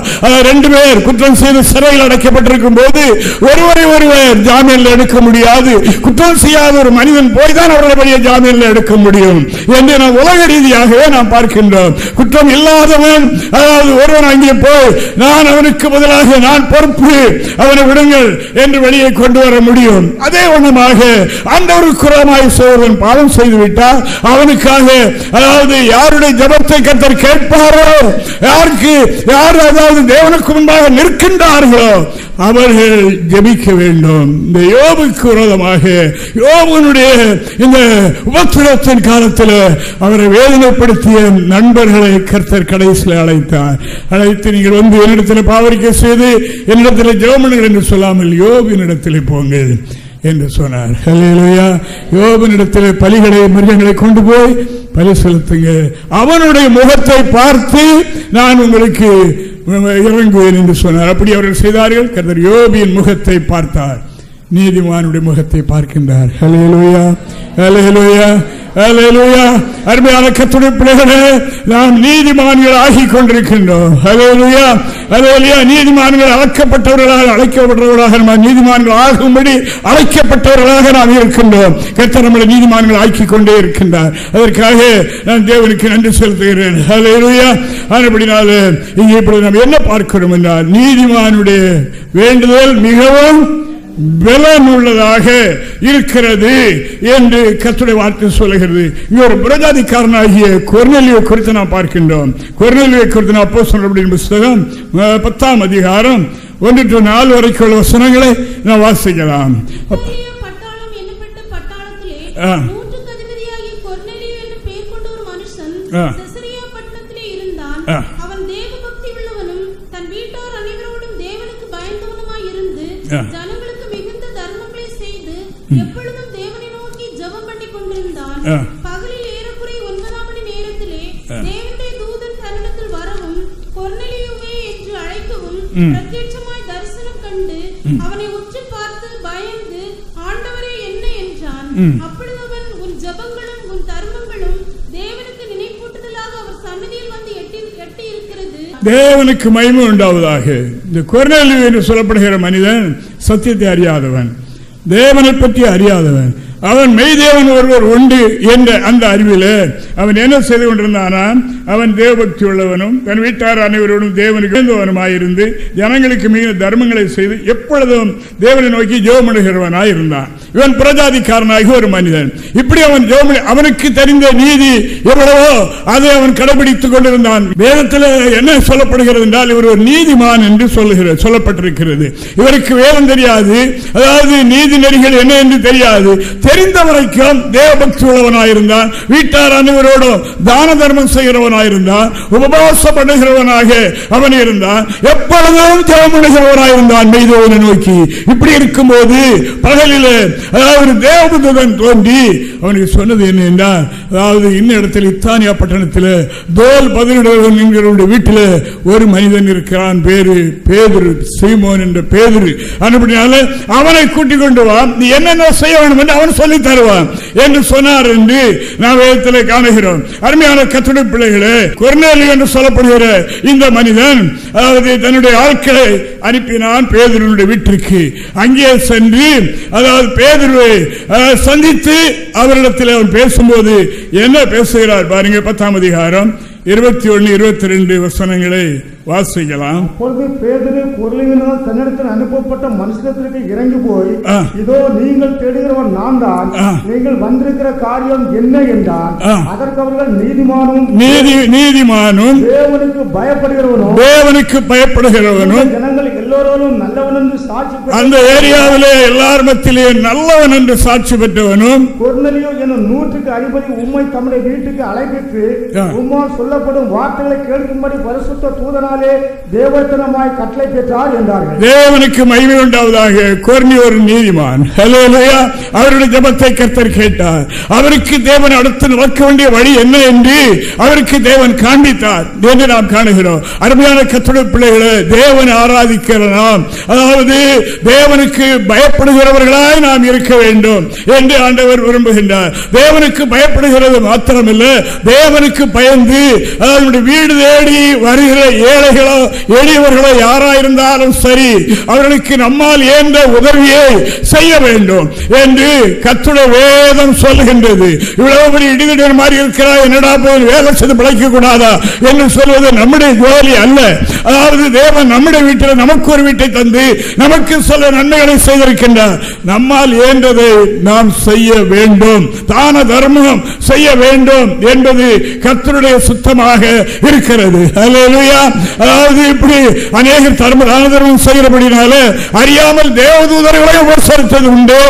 ரெண்டு பேர் குற்றம் செய்து சிறையில் அடைக்கப்பட்டிருக்கும் போது ஒருவரை ஒருவர் ஜாமீனில் எடுக்க முடியாது. குற்றம் செய்யாத ஒரு மனிதன் போய் தான் அவர்களுடைய ஜாமீனில் எடுக்க முடியும் என்று நாம் உலக ரீதியாகவே நாம் பார்க்கின்றோம். குற்றம் இல்லாதவன் அதாவது ஒருவன் அங்கே போய் நான் அவனுக்கு பதிலாக நான் பொறுப்பு அவனை விடுங்கள் என்று வெளியே கொண்டு வர முடியும். அதே வண்ணமாக குரம் குரமாய் சோழன் பாவம் செய்துவிட்டால் அவனுக்காக அதாவது யாருடைய ஜபத்தை கத்தர் கேட்பாரோ யாருக்கு யார் அதாவது தேவனுக்கு முன்பாக நிற்கின்றார்களோ அவர்கள் ஜபிக்க வேண்டும். இந்த யோபுக்கு விரோதமாக யோபனுடைய இந்த உபத்திரத்தின் காலத்தில் அவரை வேதனைப்படுத்திய நண்பர்களை கர்த்தர் கடைசியில் அழைத்தார். அழைத்து நீங்கள் வந்து என்னிடத்தில் பாவரிக்க செய்து என்னிடத்தில் ஜெபமனுங்கள் என்று சொல்லாமல் யோபின் இடத்திலே போங்கள். என்று சொன்னார். ஹalleluya யோபனிடத்தில் பலிகளை மிருகங்களை கொண்டு போய் பலி செலுத்துங்க. அவனுடைய முகத்தை பார்த்து நான் உங்களுக்கு இறங்குவேன் என்று சொன்னார். அப்படி அவர்கள் செய்தார்கள். கருதர் யோபியின் முகத்தை பார்த்தார். நீதிமானுடைய முகத்தை பார்க்கின்றார். ஹalleluya ஹalleluya அருமையான கத்துடைய பிள்ளைகளே நாம் நீதிமான்கள் ஆகிக் கொண்டிருக்கின்றோம் அலையலுயா ஹalleluya நீதிமான்கள் அழைக்கப்பட்டவர்களாக அழைக்கப்பட்டவர்களாக நாம் நீதிமான்கள் ஆகும்படி அழைக்கப்பட்டவர்களாக நாம் இருக்கின்றோம். கர்த்தர் நம்மளை நீதிமான்கள் ஆக்கிக் கொண்டே இருக்கின்றார். அதற்காக நான் தேவனுக்கு நன்றி செலுத்துகிறேன். அலையலுயா ஆனபடினால இங்கே இப்படி நாம் என்ன பார்க்கிறோம் என்றால் நீதிமானுடைய வேண்டுதல் மிகவும் பலன் உள்ளதாக இருக்கிறது என்று கத்துடைய வார்த்தை சொல்லுகிறது. இங்க ஒரு புரஜாதிக்காரனாகிய கொர்நெலியை குறித்து நாம் பார்க்கின்றோம். கொர்நெலியை குறித்து நான் அப்போ சொல்றபடியின் புஸ்தகம் பத்தாம் அதிகாரம் ஒன்று நாலு வரைக்கும் உள்ள வசனங்களை நாம் வாசிக்கலாம். அவன் தேவபக்தி உள்ளவனும் தன் வீட்டார் அனைவரோடும் தேவனுக்கு பயந்தவனுமாய் இருந்து ஆ. ஜனங்களுக்கு மிகுந்த தர்மங்களை செய்து எப்பொழுதும் தேவனை நோக்கி ஜெபம் பண்ணி கொண்டிருந்தான். பகலில் ஏறக்குறைய ஒன்பதாம் மணி நேரத்திலே. தேவனுடைய தூதன் தன்னிடத்தில் வரவும் கொர்நேலியுவே என்று அழைக்கவும். பிரத்யட்சமாய் தரிசனம் கண்டு அவனை உற்று பார்த்து பயந்து ஆண்டவரே என்ன என்றான். அப்பொழுது அவன் உன் ஜெபங்களும் உன் தர்மங்களும் தேவனுக்கு நினைப்பூட்டுதலாக அவர் சன்னதியில் வந்து எட்டி எட்டி இருக்கிறது தேவனுக்கு மகிமை உண்டாவதாக இந்த கொர்நேலியு என்று சொல்லப்படுகிற மனிதன் சத்தியத்தை அறியாதவன் தேவனை பற்றி அறியாதவன். அவன் மெய்தேவன் ஒருவர் உண்டு என்ற அந்த அறிவிலே அவன் என்ன செய்து கொண்டிருந்தானாம்? அவன் தேவபக்தி உள்ளவனும் தன் வீட்டார் அனைவரோடும் தேவனுக்கு இருந்து ஜனங்களுக்கு மிக தர்மங்களை செய்து எப்பொழுதும் தேவனை நோக்கி ஜெபமிடுகிறவனாய் இருந்தான் இவன் பிரஜாதிக்காரனாகி ஒரு மனிதன். இப்படி அவன் ஜெபமி அவனுக்கு தெரிந்த நீதி எவ்வளவோ அதை அவன் கடைபிடித்துக் கொண்டிருந்தான். வேதத்தில் என்ன சொல்லப்படுகிறது என்றால் இவர் ஒரு நீதிமான் என்று சொல்லுகிறது சொல்லப்பட்டிருக்கிறது. இவருக்கு வேதம் தெரியாது. அதாவது நீதி நெறிகள் என்ன என்று தெரியாது. தெரிந்த வரைக்கும் தேவபக்தி உள்ளவனாயிருந்தான் வீட்டார் அனைவரோடும் தான தர்மம் செய்கிறவனாயிருந்தான். உபவாசப்படுகிறவனாக அவன் இருந்தான் எப்பொழுதும் ஜெபமுடுகிறவனாயிருந்தான் மெய்தோவனை நோக்கி. இப்படி இருக்கும்போது பகலில் அதாவது தேவதூதன் தோன்றி அவனுக்கு சொன்னது என்ன என்றால் அதாவது இன்ன இடத்தில் இத்தானியா பட்டணத்தில் தோல் பதிலிடவன் என்கிறவருடைய வீட்டில் ஒரு மனிதன் இருக்கிறான் பேரு பேதுரு சீமோன் என்ற பேதுரு. அதுபடினால அவனை கூட்டிக் கொண்டு வா நீ என்னென்ன செய்ய வேண்டும் என்று அவன் சொல்லி தருவான் என்று சொன்னார் என்று நாம் வேதத்தில் காணுகிறோம். அருமையான கத்துடை பிள்ளைகளே குரநேலி என்று சொல்லப்படுகிற இந்த மனிதன் அதாவது தன்னுடைய ஆட்களை அனுப்பினான் பேதுருடைய வீட்டிற்கு. அங்கே சென்று அதாவது பேதுருவை சந்தித்து அவரிடத்தில் அவன் பேசும்போது என்ன பேசுகிறார் பாருங்க பத்தாம் அதிகாரம் இருபத்தி ஒன்னு இருபத்தி ரெண்டு வசனங்களை வாசிக்கலாம் அப்பொழுது பேதுரு பொருளினால் தன்னிடத்தில் அனுப்பப்பட்ட மனுஷத்திற்கு இறங்கி போய். இதோ நீங்கள் தேடுகிறவன் நான் தான். நீங்கள் வந்திருக்கிற காரியம் என்ன என்றான் ஆ. அதற்கு அவர்கள் நீதிமானும் நீதி நீதிமானும் தேவனுக்கு பயப்படுகிறவனும் தேவனுக்கு பயப்படுகிறவனும் ஜனங்கள் அந்த ஏரியாவிலே எல்லார் மத்தியிலே நல்லவன் என்று சாட்சி பெற்றவனும் கொர்நலியோ என்னும் நூற்றுக்கு அதிபதி உம்மை தம்முடைய வீட்டுக்கு அழைப்பித்து. உம்மால் சொல்லப்படும் வார்த்தைகளை கேட்கும்படி பரிசுத்த தூதனாலே தேவத்தனமாய் கட்டளை பெற்றார் என்றார்கள். தேவனுக்கு மகிமை உண்டாவதாக கோர்னி ஒரு நீதிமான். அவருடைய ஜெபத்தை கர்த்தர் கேட்டார். அவருக்கு தேவன் அடுத்து நடக்க வேண்டிய வழி என்ன என்று அவருக்கு தேவன் காண்பித்தார். என்று நாம் காணுகிறோம். அருமையான கத்துடைய பிள்ளைகளை தேவனை ஆராதிக்கிற நாம் அதாவது தேவனுக்கு பயப்படுகிறவர்களாய் நாம் இருக்க வேண்டும் என்று ஆண்டவர் விரும்புகின்றார். தேவனுக்கு பயப்படுகிறது மாத்திரமல்ல தேவனுக்கு பயந்து அதனுடைய வீடு தேடி வருகிற ஏழைகளோ எளியவர்களோ யாராயிருந்தாலும் சரி அவர்களுக்கு நம்மால் ஏந்த உதவியை செய்ய வேண்டும் என்று கத்துடைய வேதம் சொல்லுகின்றது. இவ்வளவு பெரிய இடிதிடர் மாதிரி இருக்கிறார் என்னடா போய் வேலை செய்து பிழைக்க கூடாதா என்று சொல்வது நம்முடைய கோலி அல்ல. அதாவது தேவன் நம்முடைய வீட்டில் நமக்கு ஒரு வீட்டை தந்து நமக்கு சில நன்மைகளை செய்திருக்கின்றார். நம்மால் இயன்றதை நாம் செய்ய வேண்டும்? தான தர்மம் செய்ய வேண்டும் என்பது கர்த்தருடைய சுத்தமாக இருக்கிறது. அதாவது இப்படி அநேக தர்ம தான தர்மம் செய்கிறபடினால அறியாமல் தேவதூதர்களை உபசரித்தது உண்டு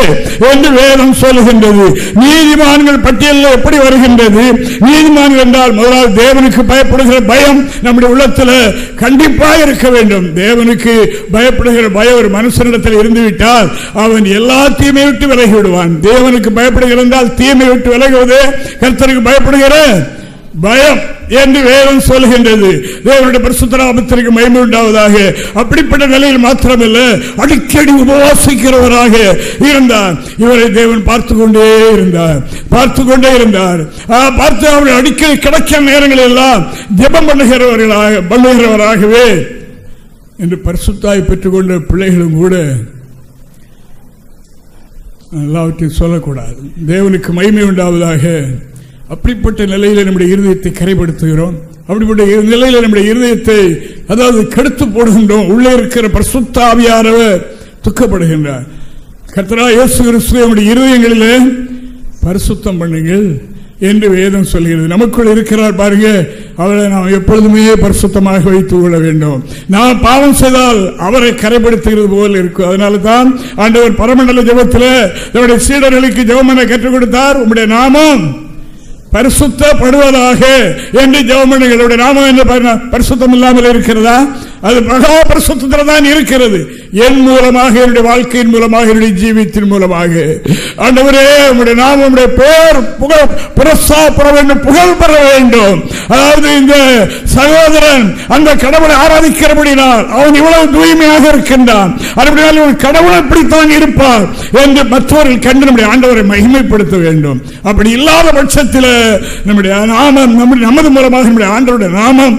என்று வேதம் சொல்லுகின்றது. நீதிமான்கள் பட்டியலில் எப்படி வருகின்றது? நீதிமான்கள் என்றால் முதலாவது தேவனுக்கு பயப்படுகிற பயம் நம்முடைய உள்ளத்தில் கண்டிப்பாக இருக்க வேண்டும். தேவனுக்கு பயப்படுகிற பயம் ஒரு மனுஷனிடத்தில் இருந்து விட்டால் அவன் எல்லா தீமையை விட்டு விலகி விடுவான் தேவனுக்கு பயப்படுகிற என்றால் தீமை விட்டு விலகுவது கர்த்தருக்கு பயப்படுகிற பயம் என்று வேதம் சொல்கின்றது. தேவனுடைய பரிசுத்தராமத்திற்கு மயமை உண்டாவதாக. அப்படிப்பட்ட நிலையில் மாத்திரமல்ல அடிக்கடி உபவாசிக்கிறவராக இருந்தார். இவரை தேவன் பார்த்து கொண்டே இருந்தார். பார்த்து கொண்டே இருந்தார் பார்த்து அவர் அடிக்கடி கிடைக்கிற நேரங்களில் எல்லாம் ஜெபம் பண்ணுகிறவர்களாக பண்ணுகிறவராகவே என்று பரிசுத்தாய் பெற்றுக்கொண்ட பிள்ளைகளும் கூட எல்லாவற்றையும் சொல்லக்கூடாது. தேவனுக்கு மகிமை உண்டாவதாக அப்படிப்பட்ட நிலையில நம்முடைய இருதயத்தை கரைப்படுத்துகிறோம். அப்படிப்பட்ட இரு- நிலையில நம்முடைய இருதயத்தை அதாவது கெடுத்து போடுகின்றோம். உள்ளே இருக்கிற பரிசுத்தாவியானவர் துக்கப்படுகின்றார். கர்த்தரா இயேசு கிறிஸ்து நம்முடைய இருதயங்களிலே பரிசுத்தம் பண்ணுங்கள். என்று வேதம் சொல்கிறது. நமக்குள் இருக்கிறார் பாருங்க. அவரை நாம் எப்பொழுதுமே பரிசுத்தமாக வைத்துக் கொள்ள வேண்டும். நாம் பாவம் செய்தால் அவரை கரைப்படுத்துகிறது போல் இருக்கும். அதனால தான் ஆண்டவர் பரமண்டல ஜபத்தில் நம்முடைய சீடர்களுக்கு ஜெபம் கற்றுக் கொடுத்தார். உங்களுடைய நாமம் பரிசுத்தப்படுவதாக என்று ஜெவமணிகளுடைய நாமம் என்ன பரிசுத்தம் இல்லாமல் இருக்கிறதா? அது மகா பரிசுத்தத்தில் தான் இருக்கிறது. என் மூலமாக என்னுடைய வாழ்க்கையின் மூலமாக என்னுடைய ஜீவித்தின் மூலமாக. ஆண்டவரே உம்முடைய நாம் உம்முடைய பேர் புகழ் புரஸ்தாபுர வேண்டும் புகழ் பெற வேண்டும். அதாவது இந்த சகோதரன் அந்த கடவுளை ஆராதிக்கிறபடினால் அவன் இவ்வளவு தூய்மையாக இருக்கின்றான். அதுபடியால் இவன் கடவுள் இப்படித்தான் இருப்பார் என்று மற்றவர்கள் கண்டு நம்முடைய ஆண்டவரை மகிமைப்படுத்த வேண்டும். அப்படி இல்லாத பட்சத்தில் நம்முடைய நாமம் நம்முடைய நமது மூலமாக நம்முடைய ஆண்டருடைய நாமம்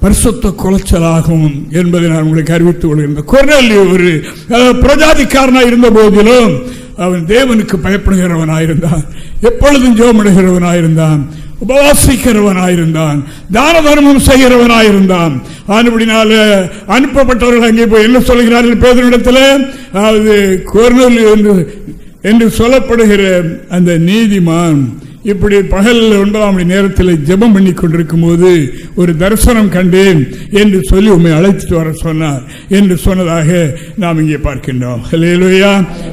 பரிசுத்த குலைச்சலாகும் என்பதை நான் உங்களுக்கு அறிவித்துக் கொள்கிறேன் குரல் ஒரு அஹ், இருந்த போதிலும் அவன் தேவனுக்கு பயப்படுகிறவனாயிருந்தான். எப்பொழுதும் ஜோமிடுகிறவனாயிருந்தான். உபவாசிக்கிறவனாயிருந்தான். தான தர்மம் செய்கிறவனாயிருந்தான். ஆனபடினால அனுப்பப்பட்டவர்கள் அங்கே போய் என்ன சொல்கிறார்கள் பேதனிடத்தில் அதாவது கொர்னல் என்று என்று சொல்லப்படுகிற அந்த நீதிமான் இப்படி பகல் ஒன்பதாம் மணி நேரத்தில் ஜெபம் பண்ணி கொண்டிருக்கும் போது ஒரு தரிசனம் கண்டேன் என்று சொல்லி உண்மை அழைத்துட்டு வர சொன்னார் என்று சொன்னதாக நாம் இங்கே பார்க்கின்றோம். ஹalleluya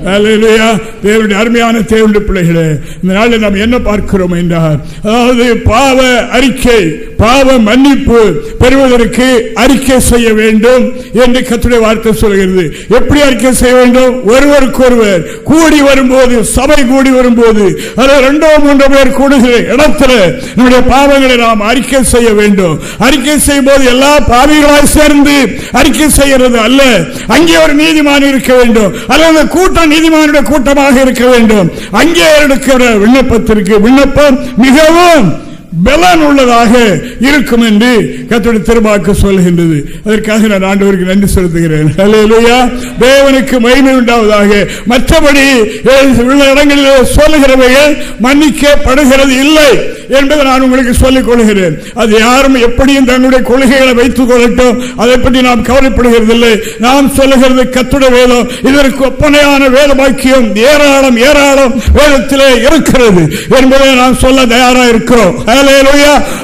ஹalleluya தேவனுடைய அருமையான தேவனுடைய பிள்ளைகளே இந்த நாளில் நாம் என்ன பார்க்கிறோம் என்றால் அதாவது பாவ அறிக்கை பாவ மன்னிப்பு பெறுவதற்கு அறிக்கை செய்ய வேண்டும் என்று கத்துடைய வார்த்தை சொல்கிறது. எப்படி அறிக்கை செய்ய வேண்டும்? ஒருவருக்கு ஒருவர் கூடி வரும்போது சபை கூடி வரும்போது. அதில் ரெண்டோ மூன்றோ பேர் கூடுகிற இடத்துல நம்முடைய பாவங்களை நாம் அறிக்கை செய்ய வேண்டும். அறிக்கை செய்யும் போது எல்லா பாவிகளாய் சேர்ந்து அறிக்கை செய்கிறது அல்ல. அங்கே ஒரு நீதிமான் இருக்க வேண்டும். அல்லது கூட்டம் நீதிமானுடைய கூட்டமாக இருக்க வேண்டும். அங்கே எடுக்கிற விண்ணப்பத்திற்கு விண்ணப்பம் மிகவும் பலன் உள்ளதாக இருக்கும் என்று கத்தோட திருமாக்கு சொல்கின்றது. அதற்காக நான் ஆண்டவருக்கு நன்றி செலுத்துகிறேன். தேவனுக்கு மகிமை உண்டாவதாக. மற்றபடி உள்ள இடங்களில் சொல்லுகிறவைகள் மன்னிக்கப்படுகிறது இல்லை. என்பதை நான் உங்களுக்கு சொல்லிக் கொள்கிறேன். அது யாரும் எப்படியும் தன்னுடைய கொள்கைகளை வைத்துக் கொள்ளட்டும். அதை பற்றி நாம் கவலைப்படுகிறதில்லை. நாம் சொல்லுகிறது கத்துட வேதம். இதற்கு ஒப்பனையான வேத பாக்கியம் ஏராளம் ஏராளம் வேதத்திலே இருக்கிறது என்பதை நாம் சொல்ல தயாராக இருக்கிறோம்.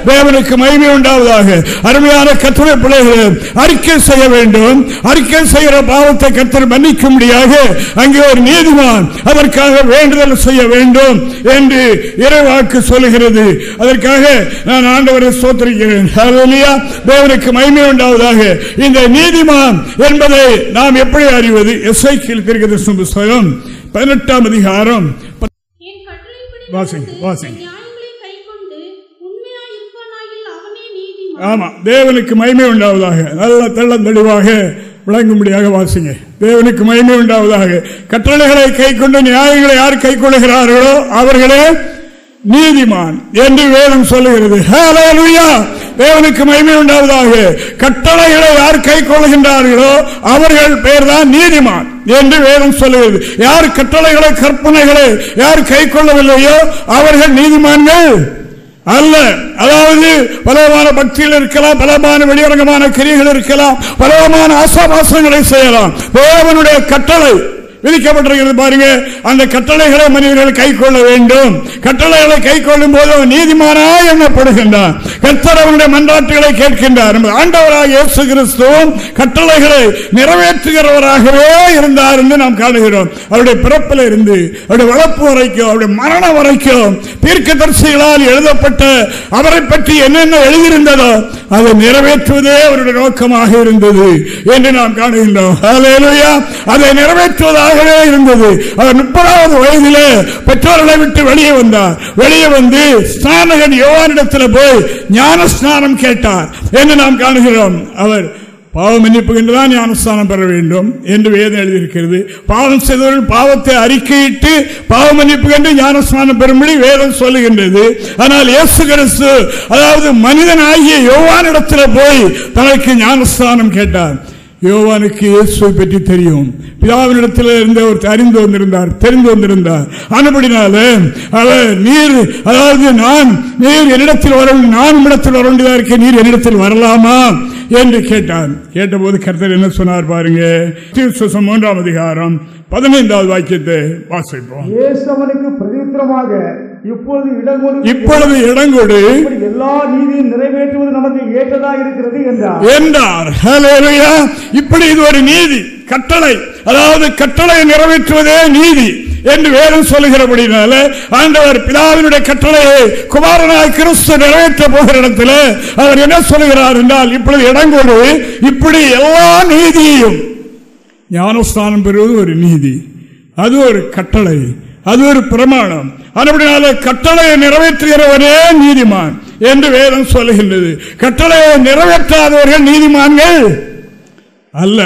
தேவனுக்கு மகிமை உண்டாவதாக. அருமையான கத்துரை பிள்ளைகள் அறிக்கை செய்ய வேண்டும். அறிக்கை செய்கிற பாவத்தை கத்தர் மன்னிக்கும்படியாக அங்கே ஒரு நீதிமான் அதற்காக வேண்டுதல் செய்ய வேண்டும் என்று இறைவாக்கு சொல்லுகிறது. அதற்காக நான் ஆண்டவரை சோத்திருக்கிறேன் தேவனுக்கு மகிமை உண்டாவதாக. இந்த நீதிமான் என்பதை நாம் எப்படி அறிவது? எஸ்ஐ புஸ்தகம் பதினெட்டாம் அதிகாரம். வாசிங்க வாசிங்க. ஆமா தேவனுக்கு மகிமை உண்டாவதாக. நல்ல தெள்ள தெளிவாக விளங்கும்படியாக வாசிங்க. தேவனுக்கு மகிமை உண்டாவதாக. கட்டளைகளை கை கொண்டு நியாயங்களை யார் கை கொள்ளுகிறார்களோ அவர்களே நீதிமான் என்று வேதம் சொல்லுகிறது. தேவனுக்கு மகிமை உண்டாவதாக. கட்டளைகளை யார் கை கொள்கின்றார்களோ அவர்கள் பெயர் தான் நீதிமான் என்று வேதம் சொல்லுகிறது. யார் கட்டளைகளை கற்பனைகளை யார் கை கொள்ளவில்லையோ அவர்கள் நீதிமான்கள் அல்ல. அதாவது பலமான பக்தியில் இருக்கலாம் பலமான வெளியரங்கமான கிரிகள் இருக்கலாம் பலமான ஆசாபாசங்களை செய்யலாம். தேவனுடைய கட்டளை விதிக்கப்பட்டிருக்கிறது பாருங்க. அந்த கட்டளைகளை மனிதர்கள் கை கொள்ள வேண்டும். கட்டளைகளை கை கொள்ளும் போது நீதிமானா எண்ணப்படுகின்றான் கர்த்தர் அவனுடைய மன்றாட்டுகளை கேட்கின்றார். ஆண்டவராக இயேசு கிறிஸ்துவும் கட்டளைகளை நிறைவேற்றுகிறவராகவே இருந்தார் என்று நாம் காணுகிறோம். அவருடைய பிறப்பில் இருந்து அவருடைய வளர்ப்பு வரைக்கும் அவருடைய மரணம் வரைக்கும் தீர்க்க தரிசிகளால் எழுதப்பட்ட அவரை பற்றி என்னென்ன எழுதியிருந்ததோ அதை நிறைவேற்றுவதே அவருடைய நோக்கமாக இருந்தது என்று நாம் காணுகின்றோம். அதை நிறைவேற்றுவதாகவே இருந்தது. அவர் முப்பதாவது வயதிலே பெற்றோர்களை விட்டு வெளியே வந்தார். வெளியே வந்து ஸ்நானகன் யோவானிடத்தில் போய் ஞான ஸ்நானம் கேட்டார் என்று நாம் காணுகிறோம். அவர் பாவம் மன்னிப்பு ஞானஸ்தானம் பெற வேண்டும் என்று வேதம் எழுதியிருக்கிறது. பாவம் செய்தவர்கள் பாவத்தை அறிக்கையிட்டு பாவ மன்னிப்பு ஞானஸ்தானம் பெறும்படி வேதம் சொல்லுகின்றது. ஆனால் இயேசு கிறிஸ்து அதாவது மனிதன் ஆகிய இடத்துல போய் தனக்கு ஞானஸ்தானம் கேட்டார். யோவானுக்கு இயேசுவை பற்றி தெரியும். பிதாவினிடத்தில் இருந்த ஒரு அறிந்து வந்திருந்தார் தெரிந்து வந்திருந்தார். ஆனபடினால அவர் நீர் அதாவது நான் நீர் என்னிடத்தில் வர நான் இடத்தில் வர வேண்டியதாக இருக்க நீர் என்னிடத்தில் வரலாமா? என்று கேட்டான். கேட்டபோது கருத்தர் என்ன சொன்னார் பாருங்க. மூன்றாம் அதிகாரம் பதினைந்தாவது வாக்கியத்தை வாசிப்போம். பிரதித்திரமாக இப்பொழுது இடங்கொடு இப்பொழுது இடங்கொடு எல்லா நீதியும் நிறைவேற்றுவது நமக்கு ஏற்றதா இருக்கிறது என்றார். என்றார். இப்படி இது ஒரு நீதி. கட்டளை. அதாவது கட்டளை நிறைவேற்றுவதே நீதி என்று வேதம் சொல்லுகிறபடினால ஆண்டவர் பிதாவினுடைய கட்டளையை குமாரனாய் கிறிஸ்து நிறைவேற்ற போகிற இடத்துல அவர் என்ன சொல்லுகிறார் என்றால் இப்பொழுது இடங்கொடு இப்படி எல்லா நீதியையும் ஞானஸ்தானம் பெறுவது ஒரு நீதி அது ஒரு கட்டளை அது ஒரு பிரமாணம். அதுபடினால கட்டளையை நிறைவேற்றுகிறவரே நீதிமான் என்று வேதம் சொல்லுகின்றது. கட்டளையை நிறைவேற்றாதவர்கள் நீதிமான்கள் அல்ல.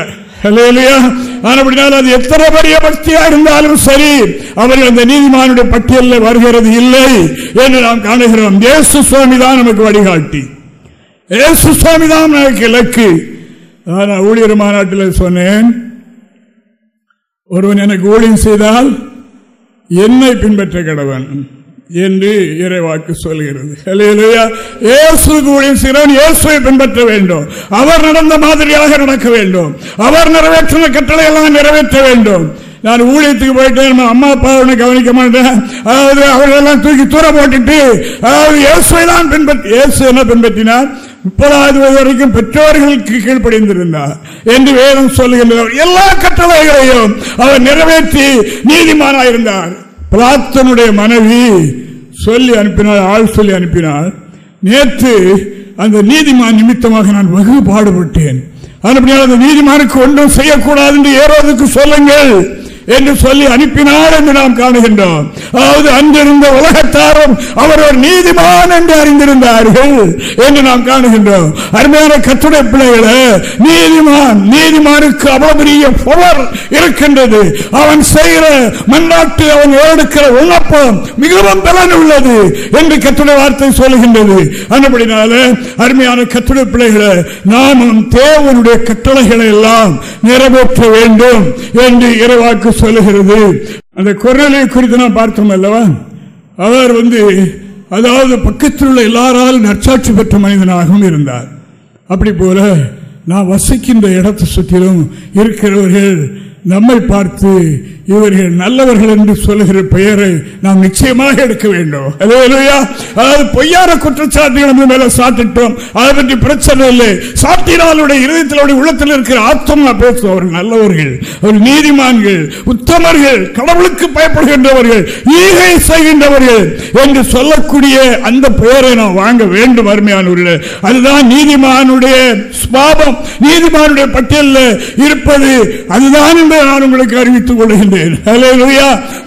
அது எத்தனை பெரிய பக்தியா இருந்தாலும் சரி அவர்கள் அந்த நீதிமானுடைய பட்டியலில் வருகிறது இல்லை என்று நாம் காணுகிறோம். ஏசு சுவாமி தான் நமக்கு வழிகாட்டி. ஏசு சுவாமி தான் நமக்கு இலக்கு. நான் ஊழியர் மாநாட்டில் சொன்னேன் ஒருவன் எனக்கு ஊழியம் செய்தால் என்னை பின்பற்ற கடவன். என்று இறைவாக்கு சொல்கிறது. இயேசுவை பின்பற்ற வேண்டும். அவர் நடந்த மாதிரியாக நடக்க வேண்டும். அவர் நிறைவேற்றின கட்டளை எல்லாம் நிறைவேற்ற வேண்டும். நான் ஊழியத்துக்கு போயிட்டு அம்மா அப்பா கவனிக்க மாட்டேன். அதாவது அவர்களெல்லாம் தூக்கி தூர போட்டுட்டு அதாவது இயேசுவை தான் பின்பற்றி இயேசு என்ன பின்பற்றினார்? முப்பதாவது வயது வரைக்கும் பெற்றோர்களுக்கு கீழ்ப்படிந்திருந்தார் என்று வேதம் சொல்லுகின்றனர். எல்லா கட்டளைகளையும் அவர் நிறைவேற்றி நீதிமானாயிருந்தார். பிரார்த்தனுடைய மனைவி சொல்லி அனுப்பினார் ஆள் சொல்லி அனுப்பினார் நேற்று அந்த நீதிமான் நிமித்தமாக நான் வெகு பாடுபட்டேன் அதுபடியால் அந்த நீதிமானுக்கு ஒன்றும் செய்யக்கூடாது என்று ஏறோதுக்கு சொல்லுங்கள். என்று சொல்லி அனுப்பினார் என்று நாம் காணுகின்றோம். அதாவது அங்கிருந்த உலகத்தாரும் அவர் ஒரு நீதிமான் என்று அறிந்திருந்தார்கள் என்று நாம் காணுகின்றோம். அருமையான கட்டுரை பிள்ளைகளை நீதிமான் நீதிமானுக்கு அவ்வளவு பவர் இருக்கின்றது. அவன் செய்கிற மண்ணாட்டு அவன் எடுக்கிற விண்ணப்பம் மிகவும் பலன் உள்ளது என்று கட்டுரை வார்த்தை சொல்லுகின்றது. அந்தபடினால அருமையான கட்டுரை பிள்ளைகளை நாமும் தேவனுடைய கட்டளைகளை எல்லாம் நிறைவேற்ற வேண்டும் என்று இறைவாக்கு சொல்லுகிறது. அந்த குரலை குறித்து நான் பார்த்தோம் அல்லவா? அவர் வந்து அதாவது பக்கத்தில் உள்ள எல்லாராலும் நற்சாட்சி பெற்ற மனிதனாகவும் இருந்தார். அப்படி போல நான் வசிக்கின்ற இடத்தை சுற்றிலும் இருக்கிறவர்கள் நம்மை பார்த்து இவர்கள் நல்லவர்கள் என்று சொல்லுகிற பெயரை நாம் நிச்சயமாக எடுக்க வேண்டும். அதாவது பொய்யான குற்றச்சாட்டுகள் நம்ம மேல சாட்டிட்டோம். அதை பற்றி பிரச்சனை இல்லை. சாட்டினாலுடைய இருதயத்திலுடைய உள்ளத்தில் இருக்கிற ஆத்தம் பேசுவோம் அவர்கள் நல்லவர்கள் அவர் நீதிமான்கள் உத்தமர்கள் கடவுளுக்கு பயப்படுகின்றவர்கள் ஈகை செய்கின்றவர்கள் என்று சொல்லக்கூடிய அந்த பெயரை நாம் வாங்க வேண்டும் அருமையானவர்கள். அதுதான் நீதிமானுடைய ஸ்வாபம் நீதிமானுடைய பட்டியலில் இருப்பது. அதுதான் என்று நான் உங்களுக்கு அறிவித்துக் கொள்கின்றேன்.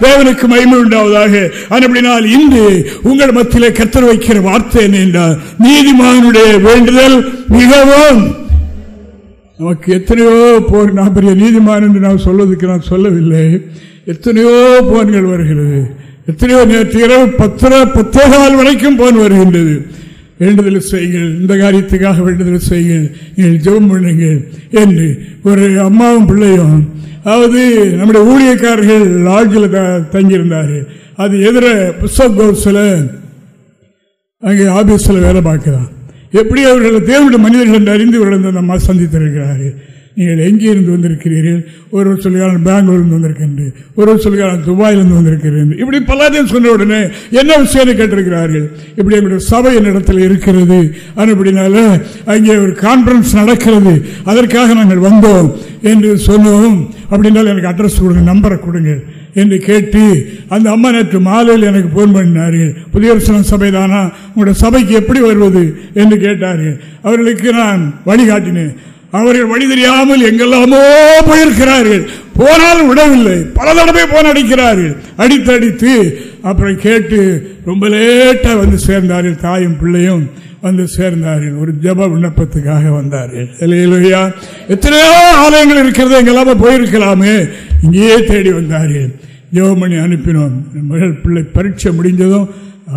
தேவனுக்கு மயிமை உண்டாவதாக. அப்படினால் இன்று உங்கள் மத்தியில் கத்தர் வைக்கிற வார்த்தை என்றால் நீதிமானுடைய வேண்டுதல் மிகவும். நமக்கு எத்தனையோ போர் நான் பெரிய நீதிமான் என்று நான் சொல்வதற்கு நான் சொல்லவில்லை. எத்தனையோ போன்கள் வருகிறது. எத்தனையோ நேற்று இரவு பத்தரை பத்தே கால் வரைக்கும் போன் வருகின்றது. வேண்டுதல் செய்யுங்கள். இந்த காரியத்துக்காக வேண்டுதல் செய்யுங்கள். நீங்கள் ஜெபம் பண்ணுங்கள் என்று ஒரு அம்மாவும் பிள்ளையும் அதாவது நம்முடைய ஊழியக்காரர்கள் லாட்ஜில் தங்கியிருந்தார்கள் அது எதிர புஸ்தக் கோர்ஸில் அங்கே ஆபீஸில் வேலை பார்க்கலாம் எப்படி அவர்கள் தேவையான மனிதர்கள் என்று அறிந்து இவர்கள் அந்த அம்மா சந்தித்திருக்கிறார்கள். நீங்கள் எங்கே இருந்து வந்திருக்கிறீர்கள்? ஒருவர் சொல்கிறார் பெங்களூர்லேருந்து வந்திருக்கின்றேன். ஒருவர் சொல்கிறார் துபாயிலிருந்து வந்திருக்கிறேன். இப்படி பல்லாதையும் சொன்ன உடனே என்ன விஷயம் கேட்டிருக்கிறார்கள்? இப்படி எங்களுடைய சபை என்னிடத்தில் இருக்கிறது. அப்படினால அங்கே ஒரு கான்பரன்ஸ் நடக்கிறது. அதற்காக நாங்கள் வந்தோம் என்று சொன்னோம். அப்படின்னாலும் எனக்கு அட்ரஸ் கொடுங்க நம்பரை கொடுங்க என்று கேட்டு அந்த அம்மா நேற்று மாலையில் எனக்கு போன் பண்ணினார்கள். புதிய சபை தானா உங்களோட சபைக்கு எப்படி வருவது? என்று கேட்டார்கள். அவர்களுக்கு நான் வழிகாட்டினேன். அவர்கள் வழி தெரியாமல் எங்கெல்லாமோ போயிருக்கிறார்கள். போனாலும் விடவில்லை. பல தடவை போன அடிக்கிறார்கள். அடித்து அடித்து அப்புறம் கேட்டு ரொம்ப லேட்டாக வந்து சேர்ந்தார்கள். தாயும் பிள்ளையும் வந்து சேர்ந்தார்கள். ஒரு ஜப விண்ணப்பத்துக்காக வந்தார்கள். இல்லையா எத்தனையோ ஆலயங்கள் இருக்கிறது. எங்கெல்லாம போயிருக்கலாமே. இங்கேயே தேடி வந்தார்கள். ஜெவமணி அனுப்பினோம். மகள் பிள்ளை பரீட்சை முடிஞ்சதும்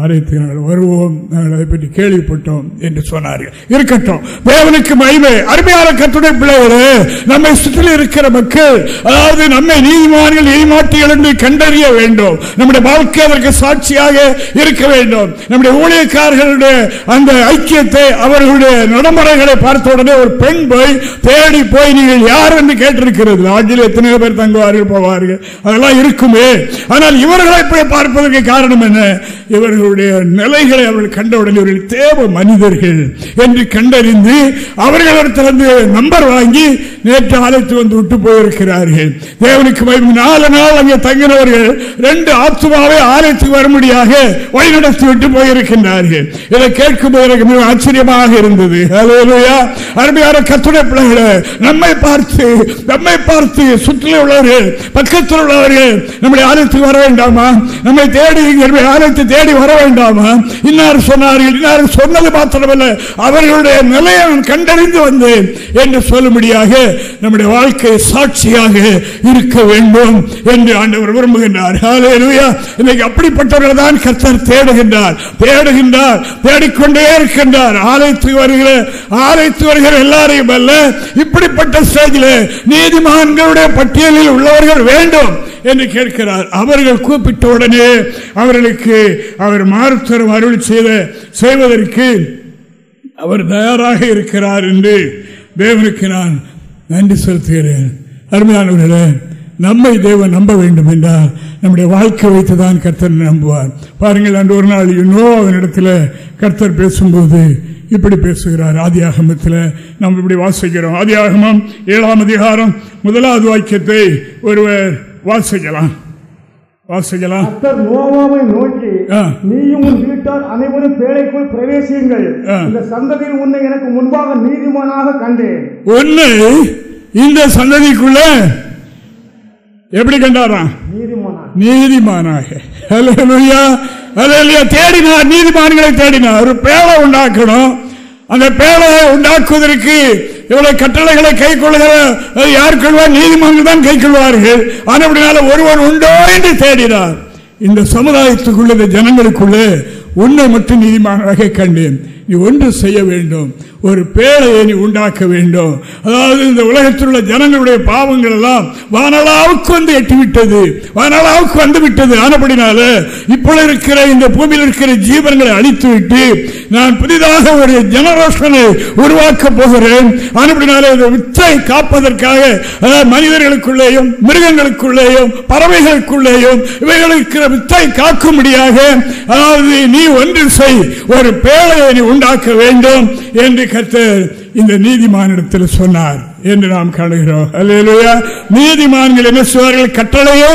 ஆலயத்துக்கு நாங்கள் வருவோம் நாங்கள் அதை பற்றி கேள்விப்பட்டோம் என்று சொன்னார்கள். இருக்கட்டும் தேவனுக்கு மகிமை அருமையான கத்துடைய பிள்ளைகளே நம்மை சுற்றில் இருக்கிற மக்கள் அதாவது நம்மை நீதிமான்கள் நீதிமாட்டிகள் என்று கண்டறிய வேண்டும். நம்முடைய வாழ்க்கை அதற்கு சாட்சியாக இருக்க வேண்டும். நம்முடைய ஊழியக்காரர்களுடைய அந்த ஐக்கியத்தை அவர்களுடைய நடைமுறைகளை பார்த்த உடனே ஒரு பெண் போய் தேடி போய் நீங்கள் யார்? என்று கேட்டிருக்கிறது. ஆட்சியில் எத்தனையோ பேர் தங்குவார்கள் போவார்கள். அதெல்லாம் இருக்குமே. ஆனால் இவர்களை போய் பார்ப்பதற்கு காரணம் என்ன? இவர்கள் அவர்களுடைய நிலைகளை அவர்கள் கண்டவுடன் இவர்கள் தேவ மனிதர்கள் என்று கண்டறிந்து அவர்களிடத்திலிருந்து நம்பர் வாங்கி நேற்று அழைத்து வந்து விட்டு போயிருக்கிறார்கள். தேவனுக்கு நாலு நாள் அங்கே தங்கினவர்கள் ரெண்டு ஆத்மாவை ஆலயத்துக்கு வரும்படியாக வழிநடத்தி விட்டு போயிருக்கின்றார்கள். இதை கேட்கும் போது எனக்கு மிக ஆச்சரியமாக இருந்தது. அருமையான கத்துடைய பிள்ளைகளை நம்மை பார்த்து நம்மை பார்த்து சுற்றில உள்ளவர்கள் பக்கத்தில் உள்ளவர்கள் நம்முடைய ஆலயத்துக்கு வர வேண்டாமா? நம்மை தேடி ஆலயத்தை தேடி வர வேண்டாமா இன்னார் சொன்னார்கள் இன்னார் சொன்னது மாத்திரமல்ல அவர்களுடைய நிலையை நான் கண்டறிந்து வந்தேன் என்று சொல்லும்படியாக நம்முடைய வாழ்க்கை சாட்சியாக இருக்க வேண்டும் என்று ஆண்டவர் விரும்புகின்றார். இன்னைக்கு அப்படிப்பட்டவர்கள் தான் கத்தர் தேடுகின்றார் தேடுகின்றார் தேடிக்கொண்டே இருக்கின்றார். ஆலயத்து வருகிற ஆலயத்து வருகிற எல்லாரையும் அல்ல இப்படிப்பட்ட ஸ்டேஜில் நீதிமான்களுடைய பட்டியலில் உள்ளவர்கள் வேண்டும் என்று கேட்கிறார். அவர்கள் கூப்பிட்ட உடனே அவர்களுக்கு அவர் மாறுத்தரும் அருள் செய்த செய்வதற்கு அவர் தயாராக இருக்கிறார் என்று தேவனுக்கு நான் நன்றி செலுத்துகிறேன். அருமையானவர்களே நம்மை தேவன் நம்ப வேண்டும் என்றால் நம்முடைய வாழ்க்கை வைத்து தான் கர்த்தர் நம்புவார். பாருங்கள் அன்று ஒரு நாள் இன்னோ அவனிடத்தில் கர்த்தர் பேசும்போது இப்படி பேசுகிறார். ஆதி ஆகமத்தில் நாம் இப்படி வாசிக்கிறோம். ஆதி ஆகமம் ஏழாம் அதிகாரம் முதலாவது வாக்கியத்தை ஒருவர் வாசிக்கலாம். வாசிக்கலாம் கர்த்தர் நோவாவை நோக்கி. நீயும் உன் வீட்டார் அனைவரும் பேழைக்குள் பிரவேசியுங்கள். இந்த சந்ததியில் உன்னை எனக்கு முன்பாக நீதிமானாக கண்டேன். ஒன்னு இந்த சந்ததிக்குள்ள எப்படி கண்டாராம்? நீதிமானாக. தேடினார் நீதிமான்களை தேடினார். ஒரு பேழை உண்டாக்கணும். அந்த பேழையை உண்டாக்குவதற்கு இவ்வளவு கட்டளைகளை கை கொள்கிற யார் கொள்வார் நீதிமன்றம் தான் கை கொள்வார்கள் ஆனப்படினால ஒருவன் உண்டோ என்று தேடினார். இந்த சமுதாயத்துக்குள்ள இந்த ஜனங்களுக்குள்ளே உன்னை மட்டும் நீதிமானாக கண்டேன். நீ ஒன்று செய்ய வேண்டும். ஒரு பேழையை நீ உண்டாக்க வேண்டும். அதாவது இந்த உலகத்தில் உள்ள ஜனங்களுடைய பாவங்கள் எல்லாம் வானலாவுக்கு வந்து எட்டிவிட்டது. வானலாவுக்கு வந்து விட்டது ஆனப்படினால இப்போ இருக்கிற இந்த பூமியில் இருக்கிற ஜீவன்களை அழித்து விட்டு நான் புதிதாக ஒரு ஜெனரேஷனை உருவாக்க போகிறேன். ஆனப்படினால இந்த வித்தை காப்பதற்காக அதாவது மனிதர்களுக்குள்ளேயும் மிருகங்களுக்குள்ளேயும் பறவைகளுக்குள்ளேயும் இவைகளுக்கு வித்தை காக்கும்படியாக அதாவது நீ ஒன்று செய். ஒரு பேழையை நீ உண்டாக்க வேண்டும் என்று கத்தர் இந்த நீதிமானிடத்தில் சொன்னார் என்று நாம் காணுகிறோம். அல்லேலூயா நீதிமான்கள் என்ன செய்வார்கள் கட்டளையை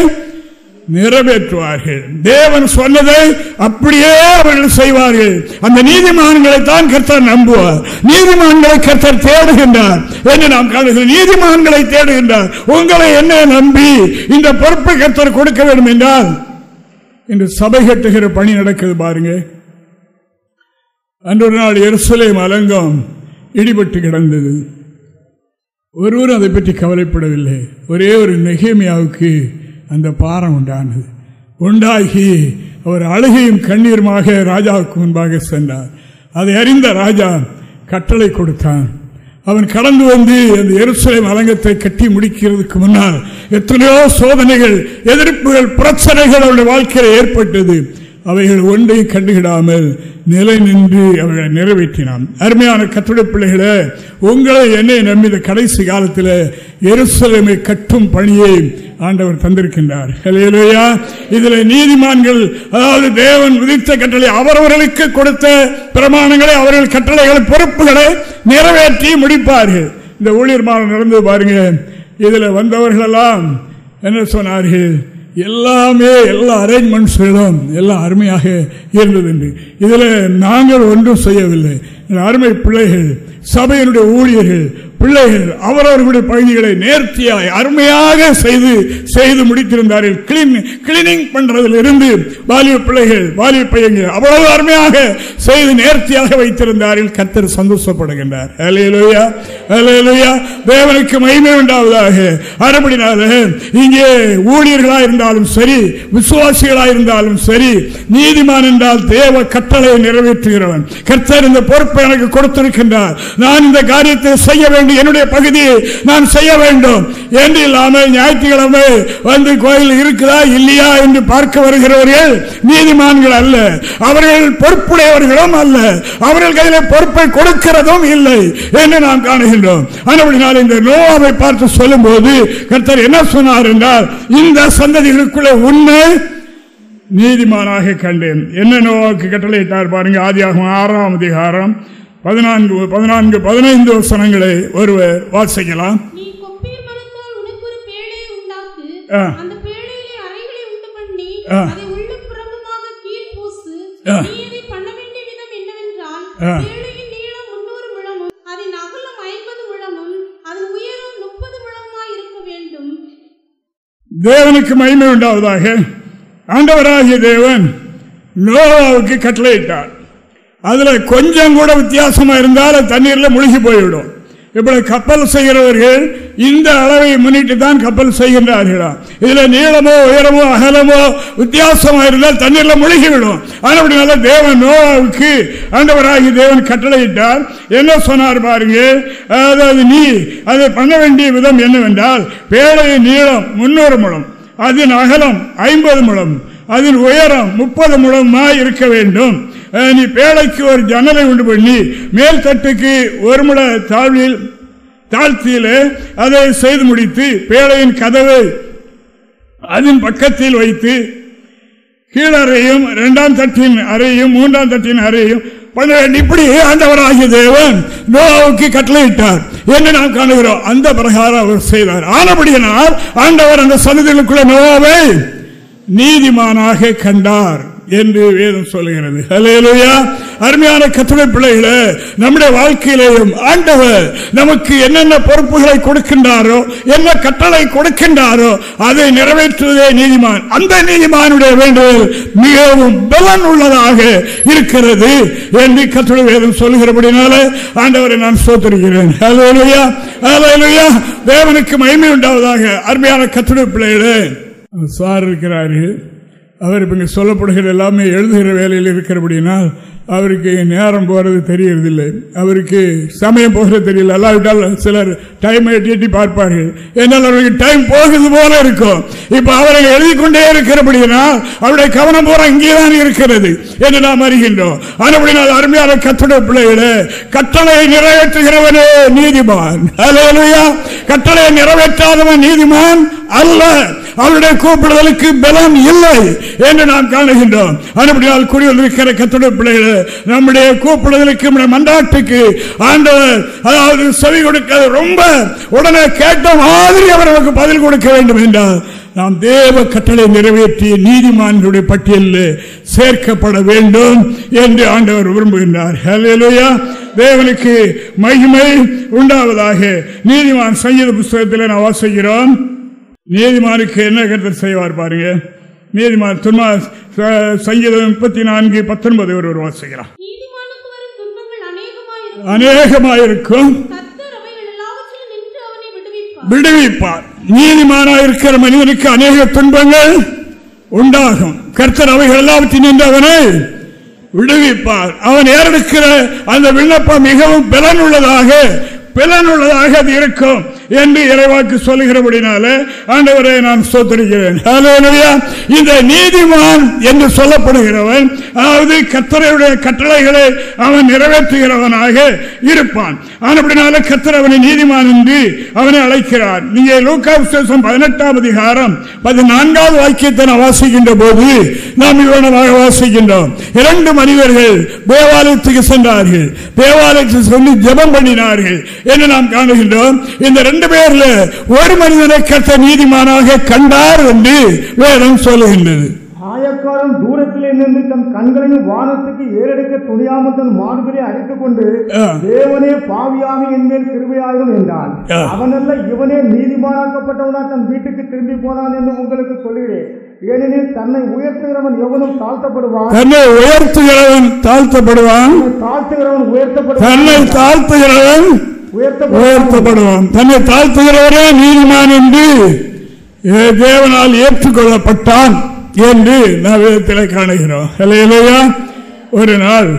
நிறைவேற்றுவார்கள். தேவன் சொன்னதை அப்படியே அவர்கள் செய்வார்கள். அந்த நீதிமான்களை தான் கர்த்தர் நம்புவார். நீதிமான்களை கர்த்தர் தேடுகின்றார் என்று நாம் காணுகிறோம். நீதிமான்களை தேடுகின்றார். உங்களை என்ன நம்பி இந்த பொறுப்பை கர்த்தர் கொடுக்க வேண்டும் என்றால் இன்று சபை கட்டுகிற பணி நடக்குது பாருங்க. அன்றொரு நாள் எருசலேம் அலங்கம் இடிபட்டு கிடந்தது. ஒருவரும் அதை பற்றி கவலைப்படவில்லை. ஒரே ஒரு நெகேமியாவுக்கு அந்த பாரம் உண்டானது. உண்டாகி அவர் அழுகையும் கண்ணீருமாக ராஜாவுக்கு முன்பாக சென்றார். அதை அறிந்த ராஜா கட்டளை கொடுத்தான். அவன் கடந்து வந்து அந்த எருசலேம் அலங்கத்தை கட்டி முடிக்கிறதுக்கு முன்னால் எத்தனையோ சோதனைகள் எதிர்ப்புகள் பிரச்சனைகள் அவருடைய வாழ்க்கையில் ஏற்பட்டது. அவைகள் ஒன்றையும் கண்டுகிடாமல் நிலை நின்று அவர்களை நிறைவேற்றினான். அருமையான கட்டுரை பிள்ளைகளை உங்களை என்னை நம்பி இந்த கடைசி காலத்தில் எருசலமை கட்டும் பணியை ஆண்டவர் தந்திருக்கின்றார். ஹalleluya. இதில் நீதிமான்கள் அதாவது தேவன் விதித்த கட்டளை அவரவர்களுக்கு கொடுத்த பிரமாணங்களை அவர்கள் கட்டளைகளை பொறுப்புகளை நிறைவேற்றி முடிப்பார்கள். இந்த ஊழியர் மாதம் நடந்து பாருங்க இதில் வந்தவர்களெல்லாம் என்ன சொன்னார்கள்? எல்லாமே எல்லா அரேஞ்ச்மெண்ட்ஸ்களும் எல்லாம் அருமையாக இருந்தது என்று. இதில் நாங்கள் ஒன்றும் செய்யவில்லை. அருமை பிள்ளைகள் சபையினுடைய ஊழியர்கள் பிள்ளைகள் அவரவர்களுடைய பகுதிகளை நேர்த்தியாய் அருமையாக செய்து செய்து முடித்திருந்தார்கள். கிளீனிங் பண்றதில் இருந்து வாலிப பிள்ளைகள் வாலிப பையன்கள் அவ்வளவு அருமையாக செய்து நேர்த்தியாக வைத்திருந்தார்கள். கத்தர் சந்தோஷப்படுகின்றார். ஹalleluya ஹalleluya தேவனுக்கு மகிமை உண்டாவதாக. அறுபடினால இங்கே ஊழியர்களா இருந்தாலும் சரி விசுவாசிகளா இருந்தாலும் சரி நீதிமான் என்றால் தேவ கட்டளை நிறைவேற்றுகிறவன். கர்த்தர் இந்த பொறுப்பை எனக்கு கொடுத்திருக்கின்றார். நான் இந்த காரியத்தை செய்ய வேண்டும். என்னுடைய பகுதியை நான் செய்ய வேண்டும். என்று இல்லாமல் ஞாயிற்றுக்கிழமை வந்து கோயில் இருக்கிறா இல்லையா என்று பார்க்க வருகிறவர்கள் நீதிமான்கள் அல்ல. அவர்கள் பொறுப்புடையவர்களும் அல்ல. அவர்கள் கையில் பொறுப்பை கொடுக்கிறதும் இல்லை என்று நாம் காணுகின்றோம். ஆனால் இந்த நோவாவை பார்த்து சொல்லும் போது கர்த்தர் என்ன சொன்னார் என்றால் இந்த சந்ததிகளுக்குள்ள உண்மை நீதிமானாக கண்டேன். என்ன நோவாவுக்கு கட்டளையிட்டார் பாருங்க ஆதியாகும் ஆறாம் அதிகாரம். பதினான்கு பதினான்கு பதினைந்து வசனங்களை ஒருவர் வாசிக்கலாம். தேவனுக்கு மகிமை உண்டாவதாக. ஆண்டவராகிய தேவன் நோவாவுக்கு கட்டளையிட்டார். அதில் கொஞ்சம் கூட வித்தியாசமாக இருந்தால் தண்ணீரில் முழுகி போய்விடும். இப்படி கப்பல் செய்கிறவர்கள் இந்த அளவை முன்னிட்டு தான் கப்பல் செய்கின்றார்களா? இதில் நீளமோ உயரமோ அகலமோ வித்தியாசமாக இருந்தால் தண்ணீரில் முழுகிவிடும். ஆனப்படினால தேவன் நோவாவுக்கு ஆண்டவராகி தேவன் கட்டளையிட்டார். என்ன சொன்னார் பாருங்க அதாவது நீ அதை பண்ண வேண்டிய விதம் என்னவென்றால் பேழையின் நீளம் முன்னூறு முழம். அதன் அகலம் ஐம்பது முழம் அதன் உயரம் முப்பது முழமாய் இருக்க வேண்டும். நீ பேழைக்கு ஒரு ஜன்னலை உண்டு பண்ணி மேல் தட்டுக்கு ஒரு முட தாழ்வில் தாழ்த்தியில அதை செய்து முடித்து பேழையின் கதவை அதன் பக்கத்தில் வைத்து கீழறையும் இரண்டாம் தட்டின் அறையும் மூன்றாம் தட்டின் அறையும் இப்படி ஆண்டவராகிய தேவன் நோவுக்கு கட்டளையிட்டார் என்று நாம் காணுகிறோம். அந்த பிரகாரம் அவர் செய்தார். ஆனபடியினால் ஆண்டவர் அந்த சன்னதிகளுக்குள்ள நோவை நீதிமானாக கண்டார். என்று வேதம் சொல்லுகிறது. அலையலுயா அருமையான கத்துரை பிள்ளைகளை நம்முடைய வாழ்க்கையிலேயும் ஆண்டவர் நமக்கு என்னென்ன பொறுப்புகளை கொடுக்கின்றாரோ என்ன கட்டளை கொடுக்கின்றாரோ அதை நிறைவேற்றுவதே நீதிமான். அந்த நீதிமானுடைய வேண்டுதல் மிகவும் பலன் உள்ளதாக இருக்கிறது என்று கத்துரை வேதம் சொல்லுகிறபடினால ஆண்டவரை நான் சோத்தரிக்கிறேன் அலையலுயா அலையலுயா தேவனுக்கு மகிமை உண்டாவதாக அருமையான கத்துரை பிள்ளைகளே சார் இருக்கிறார்கள். அவர் இப்போ இங்கே சொல்லப்படுகிற எல்லாமே எழுதுகிற வேலையில் இருக்கிறபடினால் அவருக்கு நேரம் போகிறது தெரியறதில்லை. அவருக்கு சமயம் போகிறது தெரியல. அல்லாவிட்டால் சிலர் டைமை எட்டி எட்டி பார்ப்பார்கள். என்னால் அவருக்கு டைம் போகுது போல இருக்கும். இப்போ அவரை எழுதி கொண்டே இருக்கிறபடினால் அவருடைய கவனம் போற இங்கேதான் இருக்கிறது என்று நாம் அறிகின்றோம். ஆனால் அருமையான கத்தடை பிள்ளைகளே கட்டளையை நிறைவேற்றுகிறவனே நீதிமான். அலையலுயா கட்டளையை நிறைவேற்றாதவன் நீதிமான் அல்ல. அவருடைய கூப்பிடுதலுக்கு பலம் இல்லை என்று நாம் காணுகின்றோம். அப்படியால் குடியிருக்கிற கத்துடைய பிள்ளைகளே நம்முடைய கூப்பிடுதலுக்கு மண்டாட்டுக்கு ஆண்டவர் அதாவது செவி கொடுக்க ரொம்ப உடனே கேட்ட மாதிரி அவர் நமக்கு பதில் கொடுக்க வேண்டும் என்றால் நாம் தேவ கட்டளை நிறைவேற்றிய நீதிமான்களுடைய பட்டியலில் சேர்க்கப்பட வேண்டும் என்று ஆண்டவர் விரும்புகின்றார். தேவனுக்கு மகிமை உண்டாவதாக நீதிமான் சங்கீத புஸ்தகத்தில் நான் வாசிக்கிறோம். நீதிமானுக்கு என்ன கருத்து செய்வார் பாருங்க. நீதிமான் துன்மா சங்கீதம் முப்பத்தி நான்கு பத்தொன்பது ஒருவர் வாசிக்கிறார் அநேகமாயிருக்கும். விடுவிப்பார். நீதிமானா இருக்கிற மனிதனுக்கு அநேக துன்பங்கள் உண்டாகும். கர்த்தர் அவைகள் எல்லாவற்றையும் நின்று அவனை விடுவிப்பார். அவன் ஏறெடுக்கிற அந்த விண்ணப்பம் மிகவும் பலனுள்ளதாக பலனுள்ளதாக அது இருக்கும். என்று இறைவாக்கு சொல்லுகிறபடினால ஆண்டவரை நான் சோத்தரிக்கிறேன் இந்த நீதிமான் என்று சொல்லப்படுகிறவன் அதாவது கத்தரையுடைய கட்டளைகளை அவன் நிறைவேற்றுகிறவனாக இருப்பான். அப்படினால கத்தர் அவனை நீதிமான் என்று அவனை அழைக்கிறார். நீங்க லூக்கா விசேஷம் பதினெட்டாம் அதிகாரம் பதினான்காவது வாக்கியத்தை நான் வாசிக்கின்ற போது நாம் இவனமாக வாசிக்கின்றோம். இரண்டு மனிதர்கள் தேவாலயத்துக்கு சென்றார்கள். தேவாலயத்துக்கு சென்று ஜபம் பண்ணினார்கள் என்று நாம் காணுகின்றோம். இந்த ரெண்டு ரெண்டு பேர்ல ஒரு மனிதனை கட்ட நீதிமானாக கண்டார் என்று வேதம் சொல்லுகின்றது. ஆயக்காரன் தூரத்திலே நின்று தன் கண்களையும் வானத்துக்கு ஏறெடுக்க துணியாமல் தன் மாடுகளை அடித்துக் கொண்டு தேவனே பாவியாக என்மேல் என்றான். அவனல்ல இவனே நீதிமானாக்கப்பட்டவனா தன் வீட்டுக்கு திரும்பி போனான் என்று உங்களுக்கு சொல்லுகிறேன். ஏனெனில் தன்னை உயர்த்துகிறவன் எவனும் தாழ்த்தப்படுவான். தன்னை உயர்த்துகிறவன் தாழ்த்தப்படுவான். தாழ்த்துகிறவன் உயர்த்தப்படுவான். தன்னை தாழ்த்துகிறவன் உயர்த்தப்படுவான் தன்னை தாழ்த்துகிறவரே நீதிமான் என்று தேவனால் ஏற்றுக்கொள்ளப்பட்டான் என்று நான் வேதத்தில் காணுகிறோம். ஒரு நாள்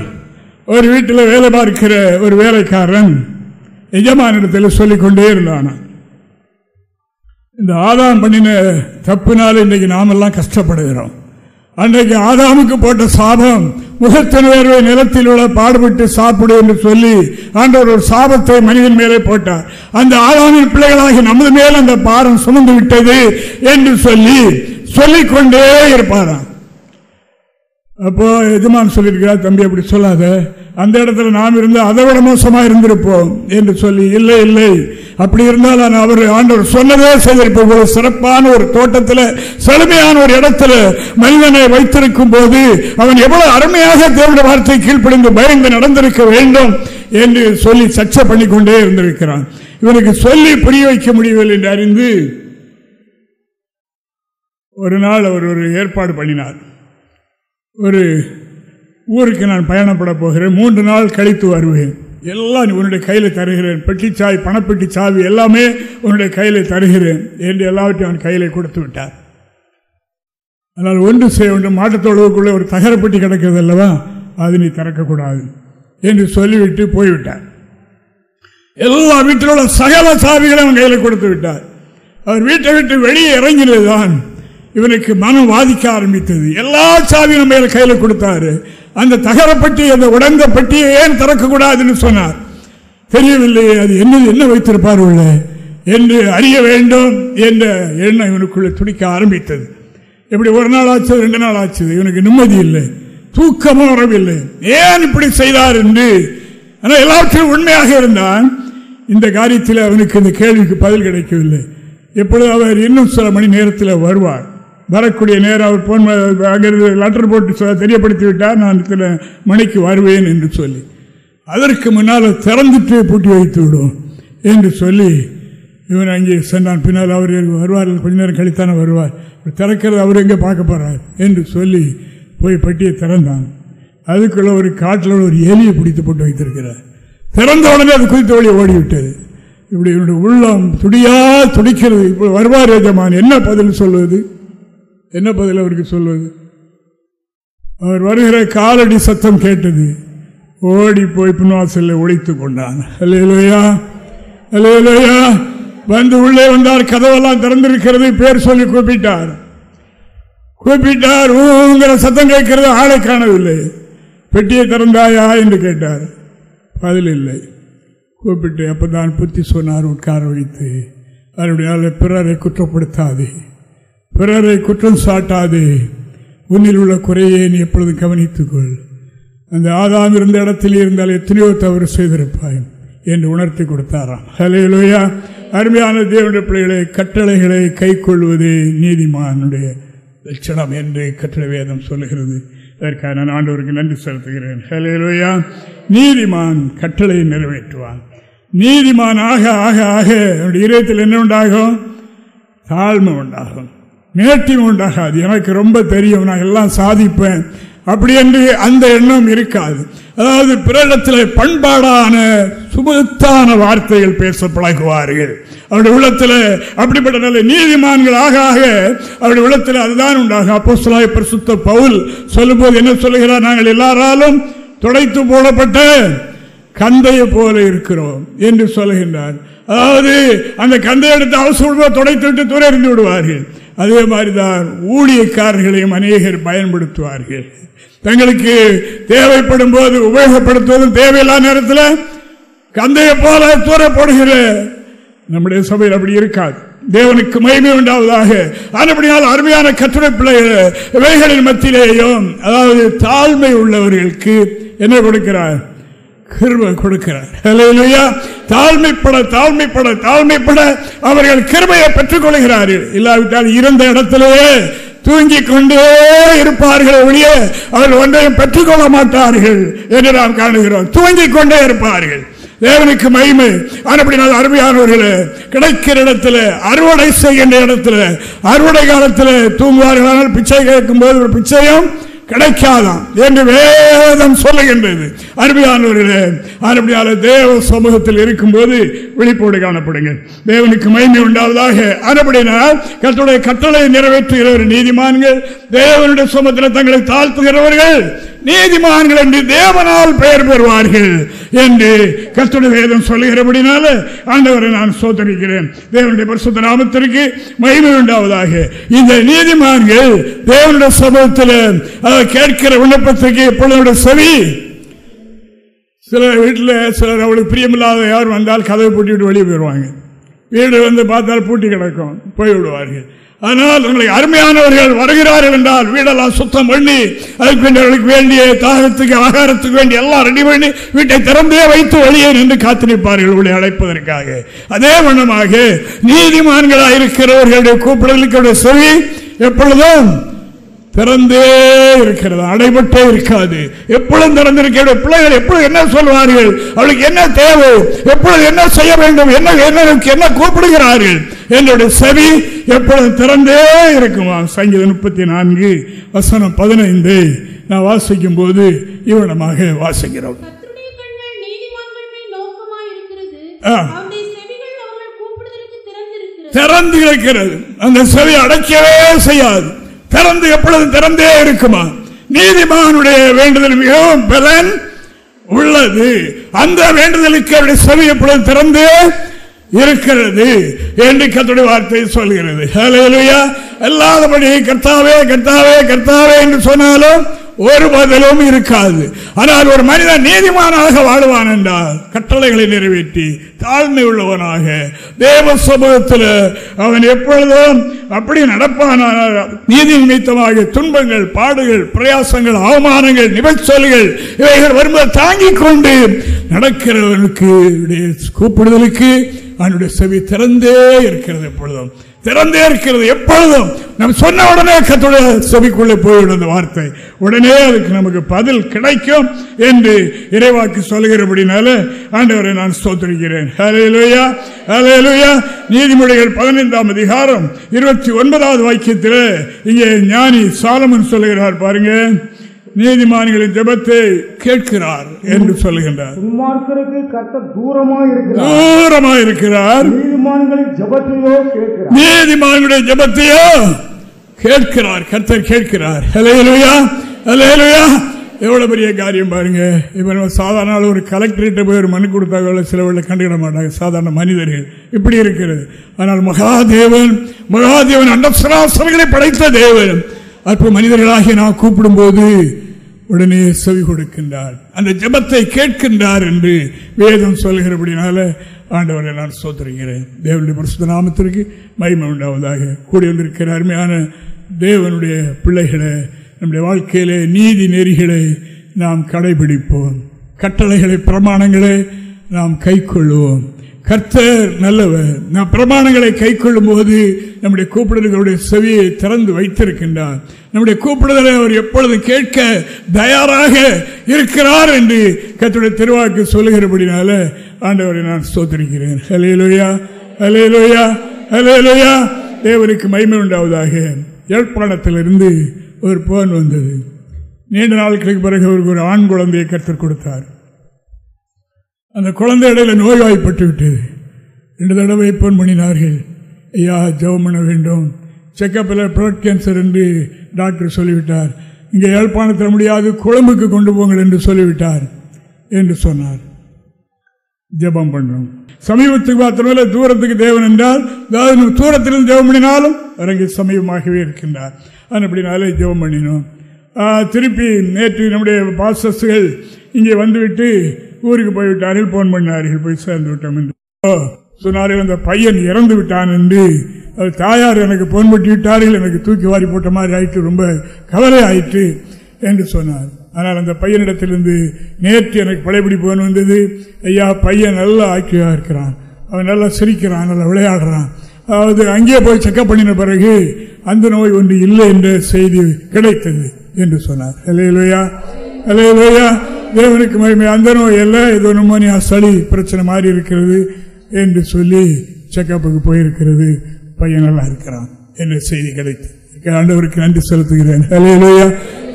ஒரு வீட்டில் வேலை பார்க்கிற ஒரு வேலைக்காரன் எஜமானிடத்தில் சொல்லிக்கொண்டே இருந்தான். இந்த ஆதாம் பண்ணின தப்புனால இன்னைக்கு நாமெல்லாம் கஷ்டப்படுகிறோம். அன்றைக்கு ஆதாமுக்கு போட்ட சாபம் முகத்தின் வேர்வை நிலத்தில் உள்ள பாடுபட்டு சாப்பிடு என்று சொல்லி ஆண்டவர் ஒரு சாபத்தை மனிதன் மேலே போட்டார். அந்த ஆதாமின் பிள்ளைகளாக நமது மேல் அந்த பாரம் சுமந்து விட்டது என்று சொல்லி சொல்லிக்கொண்டே இருப்பாராம். அப்போ எஜமான் சொல்லியிருக்கிறார் தம்பி அப்படி சொல்லாத. அந்த இடத்துல நாம் இருந்து அதை விட மோசமாக இருந்திருப்போம் என்று சொல்லி இல்லை இல்லை. அப்படி இருந்தால் நான் அவர் ஆண்டவர் சொன்னதே செய்திருப்போம் ஒரு சிறப்பான ஒரு தோட்டத்தில் செழுமையான ஒரு இடத்துல மனிதனை வைத்திருக்கும் போது அவன் எவ்வளவு அருமையாக தேவனுடைய வார்த்தை கீழ்ப்படிந்து பயந்து நடந்திருக்க வேண்டும் என்று சொல்லி சர்ச்சை பண்ணி கொண்டே இருந்திருக்கிறான். இவனுக்கு சொல்லி புரிய வைக்க முடியவில்லை என்று அறிந்து ஒரு நாள் அவர் ஒரு ஏற்பாடு பண்ணினார். ஒரு ஊருக்கு நான் பயணப்பட போகிறேன். மூன்று நாள் கழித்து வருவேன். எல்லாம் உன்னுடைய கையில் தருகிறேன். பெட்டி சாய் பணப்பெட்டி சாவி எல்லாமே உன்னுடைய கையில் தருகிறேன் என்று எல்லாவற்றையும் அவன் கையில் கொடுத்து விட்டார். ஆனால் ஒன்று செய்ய வேண்டும். மாட்டுத்தொழுவுக்குள்ளே ஒரு தகரப்பட்டி கிடக்கிறது அல்லவா? அது நீ திறக்கக்கூடாது என்று சொல்லிவிட்டு போய்விட்டார். எல்லா வீட்டில் உள்ள சகல சாவிகளை அவன் கையில் கொடுத்து விட்டார். அவர் வீட்டை விட்டு வெளியே இறங்கினதுதான் இவனுக்கு மனம் வாதிக்க ஆரம்பித்தது. எல்லா சாவியும் நம்ம கையில் கொடுத்தாரு. அந்த தகரப்பட்டி அந்த உடந்த பட்டியை ஏன் திறக்கக்கூடாதுன்னு சொன்னார். தெரியவில்லை அது என்ன என்ன வைத்திருப்பார் உள்ள? என்று அறிய வேண்டும் என்ற எண்ணம் இவனுக்குள்ள துடிக்க ஆரம்பித்தது. இப்படி ஒரு நாள் ஆச்சு ரெண்டு நாள் ஆச்சு இவனுக்கு நிம்மதி இல்லை தூக்கமும் வரவில்லை. ஏன் இப்படி செய்தார் என்று? ஆனால் எல்லாவற்றையும் உண்மையாக இருந்தான் இந்த காரியத்தில் அவனுக்கு இந்த கேள்விக்கு பதில் கிடைக்கவில்லை. எப்பொழுது அவர் இன்னும் சில மணி நேரத்தில் வருவார். வரக்கூடிய நேரம் அவர் போன் அங்கிருந்து லெட்டர் போட்டு தெரியப்படுத்தி விட்டார் நான் இத்தனை மணிக்கு வருவேன் என்று சொல்லி. அதற்கு முன்னால் திறந்துட்டு பூட்டி வைத்து விடும் என்று சொல்லி இவன் அங்கே சென்றான். பின்னால் அவர் வருவார். கொஞ்ச நேரம் கழித்தான வருவார். திறக்கிறது அவர் எங்கே பார்க்க போகிறார் என்று சொல்லி போய் பட்டியை திறந்தான். அதுக்குள்ள ஒரு காட்டில் ஒரு எலியை பிடித்து போட்டு வைத்திருக்கிறார். திறந்த உடனே அது குறித்த வழியை ஓடிவிட்டது. இப்படி என்னுடைய உள்ளம் துடியா துடிக்கிறது. இப்போ வருவார் எஜமான் என்ன பதில் சொல்வது? என்ன பதில் அவருக்கு சொல்வது? அவர் வருகிற காலடி சத்தம் கேட்டது. ஓடி போய் பின்வாசல்ல ஒழித்து கொண்டான். அல்லையிலையா அல்லையிலையா வந்து உள்ளே வந்தார் கதவெல்லாம் திறந்திருக்கிறது பேர் சொல்லி கூப்பிட்டார். கூப்பிட்டார் ஊங்கிற சத்தம் கேட்கிறது ஆளை காணவில்லை. பெட்டியை திறந்தாயா என்று கேட்டார். பதில் இல்லை. கூப்பிட்டு அப்பதான் புத்தி சொன்னார் உட்கார வைத்து. அதனுடைய பிறரை குற்றப்படுத்தாதே. பிறரை குற்றம் சாட்டாதே. உன்னில் உள்ள குறையை நீ எப்பொழுதும் கவனித்துக்கொள். அந்த ஆதாம் இருந்த இடத்தில் இருந்தால் எத்தனையோ தவறு செய்திருப்பாய் என்று உணர்த்தி கொடுத்தாராம். ஹலையிலோயா அருமையான தேவனுடைய பிள்ளைகளை கட்டளைகளை கை கொள்வது நீதிமானுடைய லட்சணம் என்று கட்டளை வேதம் சொல்லுகிறது. அதற்காக நான் ஆண்டவருக்கு நன்றி செலுத்துகிறேன். ஹலையிலோயா நீதிமான் கட்டளையை நிறைவேற்றுவான். நீதிமான் ஆக ஆக ஆக இதயத்தில் என்ன உண்டாகும்? தாழ்மை உண்டாகும். நேர்த்தியும் உண்டாகாது. எனக்கு ரொம்ப தெரியும் நான் எல்லாம் சாதிப்பேன். அப்படி என்று அந்த எண்ணம் இருக்காது. அதாவது பிறடத்தில் பண்பாடான சுபத்தான வார்த்தைகள் பேச பழகுவார்கள் அவருடைய உள்ளத்தில் அப்படிப்பட்ட நல்ல நீதிமான்கள் ஆக ஆக அவருடைய உள்ளத்தில் அதுதான் உண்டாகும். அப்போ சொல்லாய் பிரசுத்த பவுல் சொல்லும்போது என்ன சொல்லுகிறார்? நாங்கள் எல்லாராலும் துடைத்து போடப்பட்ட கந்தையை போல இருக்கிறோம் என்று சொல்லுகின்றார். அதாவது அந்த கந்தை எடுத்து அவசரம் துடைத்து விட்டு துறை இருந்து விடுவார்கள். அதே மாதிரி தான் ஊழியக்காரர்களையும் அநேகர் பயன்படுத்துவார்கள். தங்களுக்கு தேவைப்படும் போது உபயோகப்படுத்துவதும் தேவையில்லாத நேரத்தில் கந்தையை போல தூரப்படுகிற நம்முடைய சபையில் அப்படி இருக்காது. தேவனுக்கு மகிமை உண்டாவதாக. அதுபடியால் அருமையான கட்டுரை பிள்ளைகள் இவைகளின் மத்தியிலேயும் அதாவது தாழ்மை உள்ளவர்களுக்கு என்ன கொடுக்கிறார்? கிருப கொடுக்கிறார். தாழ்மைப்பட தாழ்மைப்பட தாழ்மைப்பட அவர்கள் கிருமையை பெற்றுக் கொள்கிறார்கள். இல்லாவிட்டால் இருந்த இடத்திலேயே தூங்கிக் கொண்டே இருப்பார்கள் ஒழிய அவர்கள் ஒன்றையும் பெற்றுக்கொள்ள மாட்டார்கள் என்று நாம் காணுகிறோம். தூங்கிக் கொண்டே இருப்பார்கள். தேவனுக்கு மகிமை. அப்படினால் அருமையானவர்களே கிடைக்கிற இடத்துல அறுவடை செய்கின்ற இடத்துல அறுவடை காலத்தில் தூங்குவார்களானால் பிச்சை கேட்கும் போது ஒரு பிச்சையும் கிடைக்காதான் என்று வேதம் சொல்லுகின்றது. அருமையானவர்களே அருமையான தேவ சமூகத்தில் இருக்கும்போது விழிப்போடு காணப்படுங்க தேவனுக்கு மகிமை உண்டாவதாக அறுபடினால் கத்துடைய கட்டளை நிறைவேற்றுகிறவர் நீதிமான்கள் தேவனுடைய சமூகத்தில் தங்களை தாழ்த்துகிறவர்கள் நீதிமான்கள் என்று தேவனால் பெயர் பெறுவார்கள் என்று கத்துடைய வேதம் சொல்லுகிறபடினால ஆண்டவரை நான் சோதரிக்கிறேன் தேவனுடைய பரிசுத்த நாமத்திற்கு மகிமை உண்டாவதாக. இந்த நீதிமான்கள் தேவனுடைய சமூகத்தில் கேட்கிற விண்ணப்பத்துக்கு எப்பொழுது செவி சில வீட்டில் சிலர் அவளுக்கு பிரியமில்லாத யார் வந்தால் கதவை பூட்டிவிட்டு வெளியே போயிடுவாங்க. வீடு வந்து பார்த்தால் பூட்டி கிடக்கும் போய்விடுவார்கள். ஆனால் உங்களை அருமையானவர்கள் வருகிறார்கள் என்றால் வீடெல்லாம் சுத்தம் பண்ணி அதுக்கு வேண்டிய தாகத்துக்கு ஆகாரத்துக்கு வேண்டிய எல்லாம் ரெடி பண்ணி வீட்டை திறந்தே வைத்து வழியே நின்று காத்து நிற்பார்கள் உங்களை அழைப்பதற்காக. அதே வண்ணமாக நீதிமான்களாக இருக்கிறவர்களுடைய கூப்பிடலுக்கு செவி எப்பொழுதும் திறந்தே இருக்கிறது அடைபட்டே இருக்காது. எப்பொழுதும் திறந்திருக்கிற பிள்ளைகள் எப்பொழுது என்ன சொல்வார்கள்? அவளுக்கு என்ன தேவை? எப்பொழுது என்ன செய்ய வேண்டும்? என்ன என்ன கூப்பிடுகிறார்கள்? என்னுடைய செவி எப்பொழுது திறந்தே இருக்குமா. சங்கீதம் முப்பத்தி நான்கு வசனம் பதினைந்து. நான் வாசிக்கும் போது இவனமாக வாசிக்கிறோம். திறந்து இருக்கிறது. அந்த செவி அடைக்கவே செய்யாது. திறந்து எப்பொழுதும் திறந்தே இருக்குமா? நீதிமானுடைய வேண்டுதல் மிகவும் பலன் உள்ளது. அந்த வேண்டுதலுக்கு அவருடைய செவி எப்பொழுது திறந்து இருக்கிறது என்று கத்துடைய வார்த்தை சொல்கிறது. எல்லாதபடி கர்த்தாவே கர்த்தாவே கர்த்தாவே என்று சொன்னாலும் ஒரு பதிலும் இருக்காது. ஆனால் ஒரு மனிதன் நீதிமானாக வாழ்வான் என்றால் கட்டளைகளை நிறைவேற்றி தாழ்மை உள்ளவனாக தேவ சமூகத்தில் அவன் எப்பொழுதும் அப்படி நடப்பான? நீதி நிமித்தமாக துன்பங்கள் பாடுகள் பிரயாசங்கள் அவமானங்கள் நிபச்சொல்கள் இவைகள் வரும்போது தாங்கிக் கொண்டு நடக்கிறவனுக்கு கூப்பிடுதலுக்கு அவனுடைய செவி திறந்தே இருக்கிறது எப்பொழுதும். திறந்தே இருக்கிறது எப்பொழுதும். நம்ம சொன்ன உடனே கத்துடைய செவிக்குள்ளே போய்விடும் அந்த வார்த்தை. உடனே அதுக்கு நமக்கு பதில் கிடைக்கும் என்று இறைவாக்கு சொல்கிறபடினால ஆண்டவரை நான் ஸ்தோத்திரிக்கிறேன். ஹலேலுயா ஹலேலுயா நீதிமொழிகள் பதினைந்தாம் அதிகாரம் இருபத்தி ஒன்பதாவது வாக்கியத்தில் இங்கே ஞானி சாலமன் சொல்லுகிறார் பாருங்க. நீதிமான்களின் ஜபத்தை கேட்கிறார் என்று சொல்லுகின்றார் துன்மார்க்கருக்கு தூரமா இருக்கிறார் தூரமா இருக்கிறார் நீதிமான்களின் ஜபத்தையோ கேட்கிறார். நீதிமான்களுடைய ஜபத்தையோ கேட்கிறார். கர்த்தர் கேட்கிறார். ஹலேலுயா ஹலேலுயா எவ்வளவு பெரிய காரியம் பாருங்க. இப்ப நம்ம சாதாரண ஒரு கலெக்டரேட்ட போய் ஒரு மனு கொடுத்தாங்க சிலவர்கள் கண்டுகிட மாட்டாங்க. சாதாரண மனிதர்கள். இப்படி இருக்கிறது. ஆனால் மகாதேவன் மகாதேவன் அண்டசராசரங்களை படைத்த தேவன். அற்ப மனிதர்களாகிய நான் கூப்பிடும்போது உடனே செவி கொடுக்கின்றார். அந்த ஜெபத்தை கேட்கின்றார் என்று வேதம் சொல்கிறபடினால ஆண்டவரை நான் சோதரிக்கிறேன். தேவனுடைய பரிசுத்த நாமத்திற்கு மகிமை உண்டாவதாக கூடி வந்திருக்கிற அருமையான தேவனுடைய பிள்ளைகளை நம்முடைய வாழ்க்கையிலே நீதி நெறிகளை நாம் கடைபிடிப்போம். கட்டளைகளை பிரமாணங்களை நாம் கைக்கொள்வோம். கர்த்தர் நல்லவர். நாம் பிரமாணங்களை கை கொள்ளும் போது நம்முடைய கூப்பிடுதலுடைய செவியை திறந்து வைத்திருக்கின்றார். நம்முடைய கூப்பிடுதலை அவர் எப்பொழுது கேட்க தயாராக இருக்கிறார் என்று கத்துடைய திருவாக்கு சொல்லுகிறபடினால ஆண்டவரை நான் சோதரிக்கிறேன் ஹலேலுயா ஹலேலுயா ஹலேலுயா தேவனுக்கு மய்மை உண்டாவதாக. யாழ்ப்பாணத்திலிருந்து ஒரு போன் வந்தது. நீண்ட நாட்களுக்கு பிறகு அவருக்கு ஒரு ஆண் குழந்தையை கற்றுக் கொடுத்தார். அந்த குழந்தை இடையில நோய்வாய்ப்பட்டு விட்டது. ரெண்டு தடவை போன் பண்ணினார்கள். ஐயா ஜெபம் பண்ண வேண்டும். செக்கப்பில் ப்ளட் கேன்சர் என்று டாக்டர் சொல்லிவிட்டார். இங்கே யாழ்ப்பாணத்தில் முடியாது குழம்புக்கு கொண்டு போங்கள் என்று சொல்லிவிட்டார் என்று சொன்னார். ஜெபம் பண்ணோம். சமீபத்துக்கு மாத்திரமல்ல தூரத்துக்கு தேவன் என்றால் அதாவது தூரத்திலிருந்து ஜெபம் பண்ணினாலும் அரங்கு சமீபமாகவே இருக்கின்றார். அப்படினாலே ஜெபம் பண்ணினோம். திருப்பி நேற்று நம்முடைய பாசஸ்கள் இங்கே வந்துவிட்டு ஊருக்கு போய்விட்டார்கள் போன் பண்ணார்கள் போய் சேர்ந்து விட்டோம் என்று. சொன்னார்கள் அந்த பையன் இறந்து விட்டான் என்று. அது தாயார் எனக்கு போன் பட்டி விட்டார்கள் எனக்கு தூக்கி வாரி போட்ட மாதிரி ஆயிட்டு ரொம்ப கவலை ஆயிற்று என்று சொன்னார். ஆனால் அந்த பையனிடத்திலிருந்து நேற்று எனக்கு பழையபடி போன் வந்தது. ஐயா பையன் நல்லா ஆக்கியா இருக்கிறான். அவன் நல்லா சிரிக்கிறான் நல்லா விளையாடுறான். அதாவது அங்கேயே போய் செக்கப் பண்ணின பிறகு அந்த நோய் ஒன்று இல்லை என்ற செய்தி கிடைத்தது என்று சொன்னார். அலையலோயா அலையலோயா தேவனுக்கு மகிமை. அந்த நோய் இல்லை இது நுமோனியா சளி பிரச்சனை மாறி இருக்கிறது என்று சொல்லி செக்கப்புக்கு போயிருக்கிறது. பையன் நல்லா இருக்கிறான் என்ற செய்தி கிடைத்து ஆண்டவருக்கு நன்றி செலுத்துகிறேன்.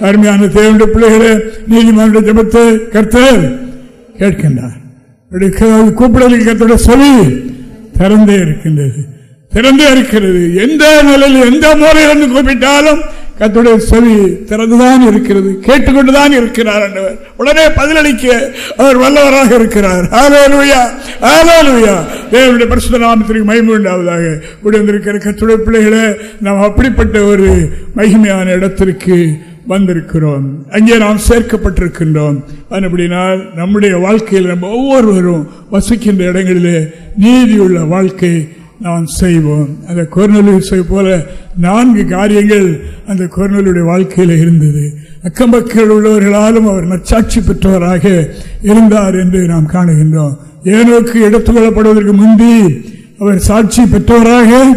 அருமையான தேவனுடைய பிள்ளைகளே நீதிமன்ற ஜபத்தை கர்த்தர் கேட்கின்றார். கூப்பிடலுக்கு கர்த்தோட சொல்லி திறந்தே இருக்கின்றது. திறந்தே இருக்கிறது. எந்த நிலையில் எந்த முறையில் கூப்பிட்டாலும் கத்துடைய செவி திறந்துதான் இருக்கிறது கேட்டுக்கொண்டுதான் இருக்கிறார் என்றவர். உடனே பதிலளிக்க அவர் வல்லவராக இருக்கிறார். ஆலோலுயா ஆலோலுயா தேவனுடைய பரிசுத்த நாமத்திற்கு மகிமை உண்டாவதாக உடந்திருக்கிற கத்துடைய பிள்ளைகளை நாம் அப்படிப்பட்ட ஒரு மகிமையான இடத்திற்கு வந்திருக்கிறோம். அங்கே நாம் சேர்க்கப்பட்டிருக்கின்றோம். அப்படினால் நம்முடைய வாழ்க்கையில் நம்ம ஒவ்வொருவரும் வசிக்கின்ற இடங்களிலே நீதியுள்ள வாழ்க்கை நான் செய்வோம். அந்த கொர்நலூசை போல நான்கு காரியங்கள் அந்த குரநூலுடைய வாழ்க்கையில் இருந்தது. அக்கம்பக்கள் உள்ளவர்களாலும் அவர் நச்சாட்சி பெற்றவராக இருந்தார் என்று நாம் காணுகின்றோம். ஏனோக்கு எடுத்துக்கொள்ளப்படுவதற்கு முந்தி அவர் சாட்சி பெற்றவராக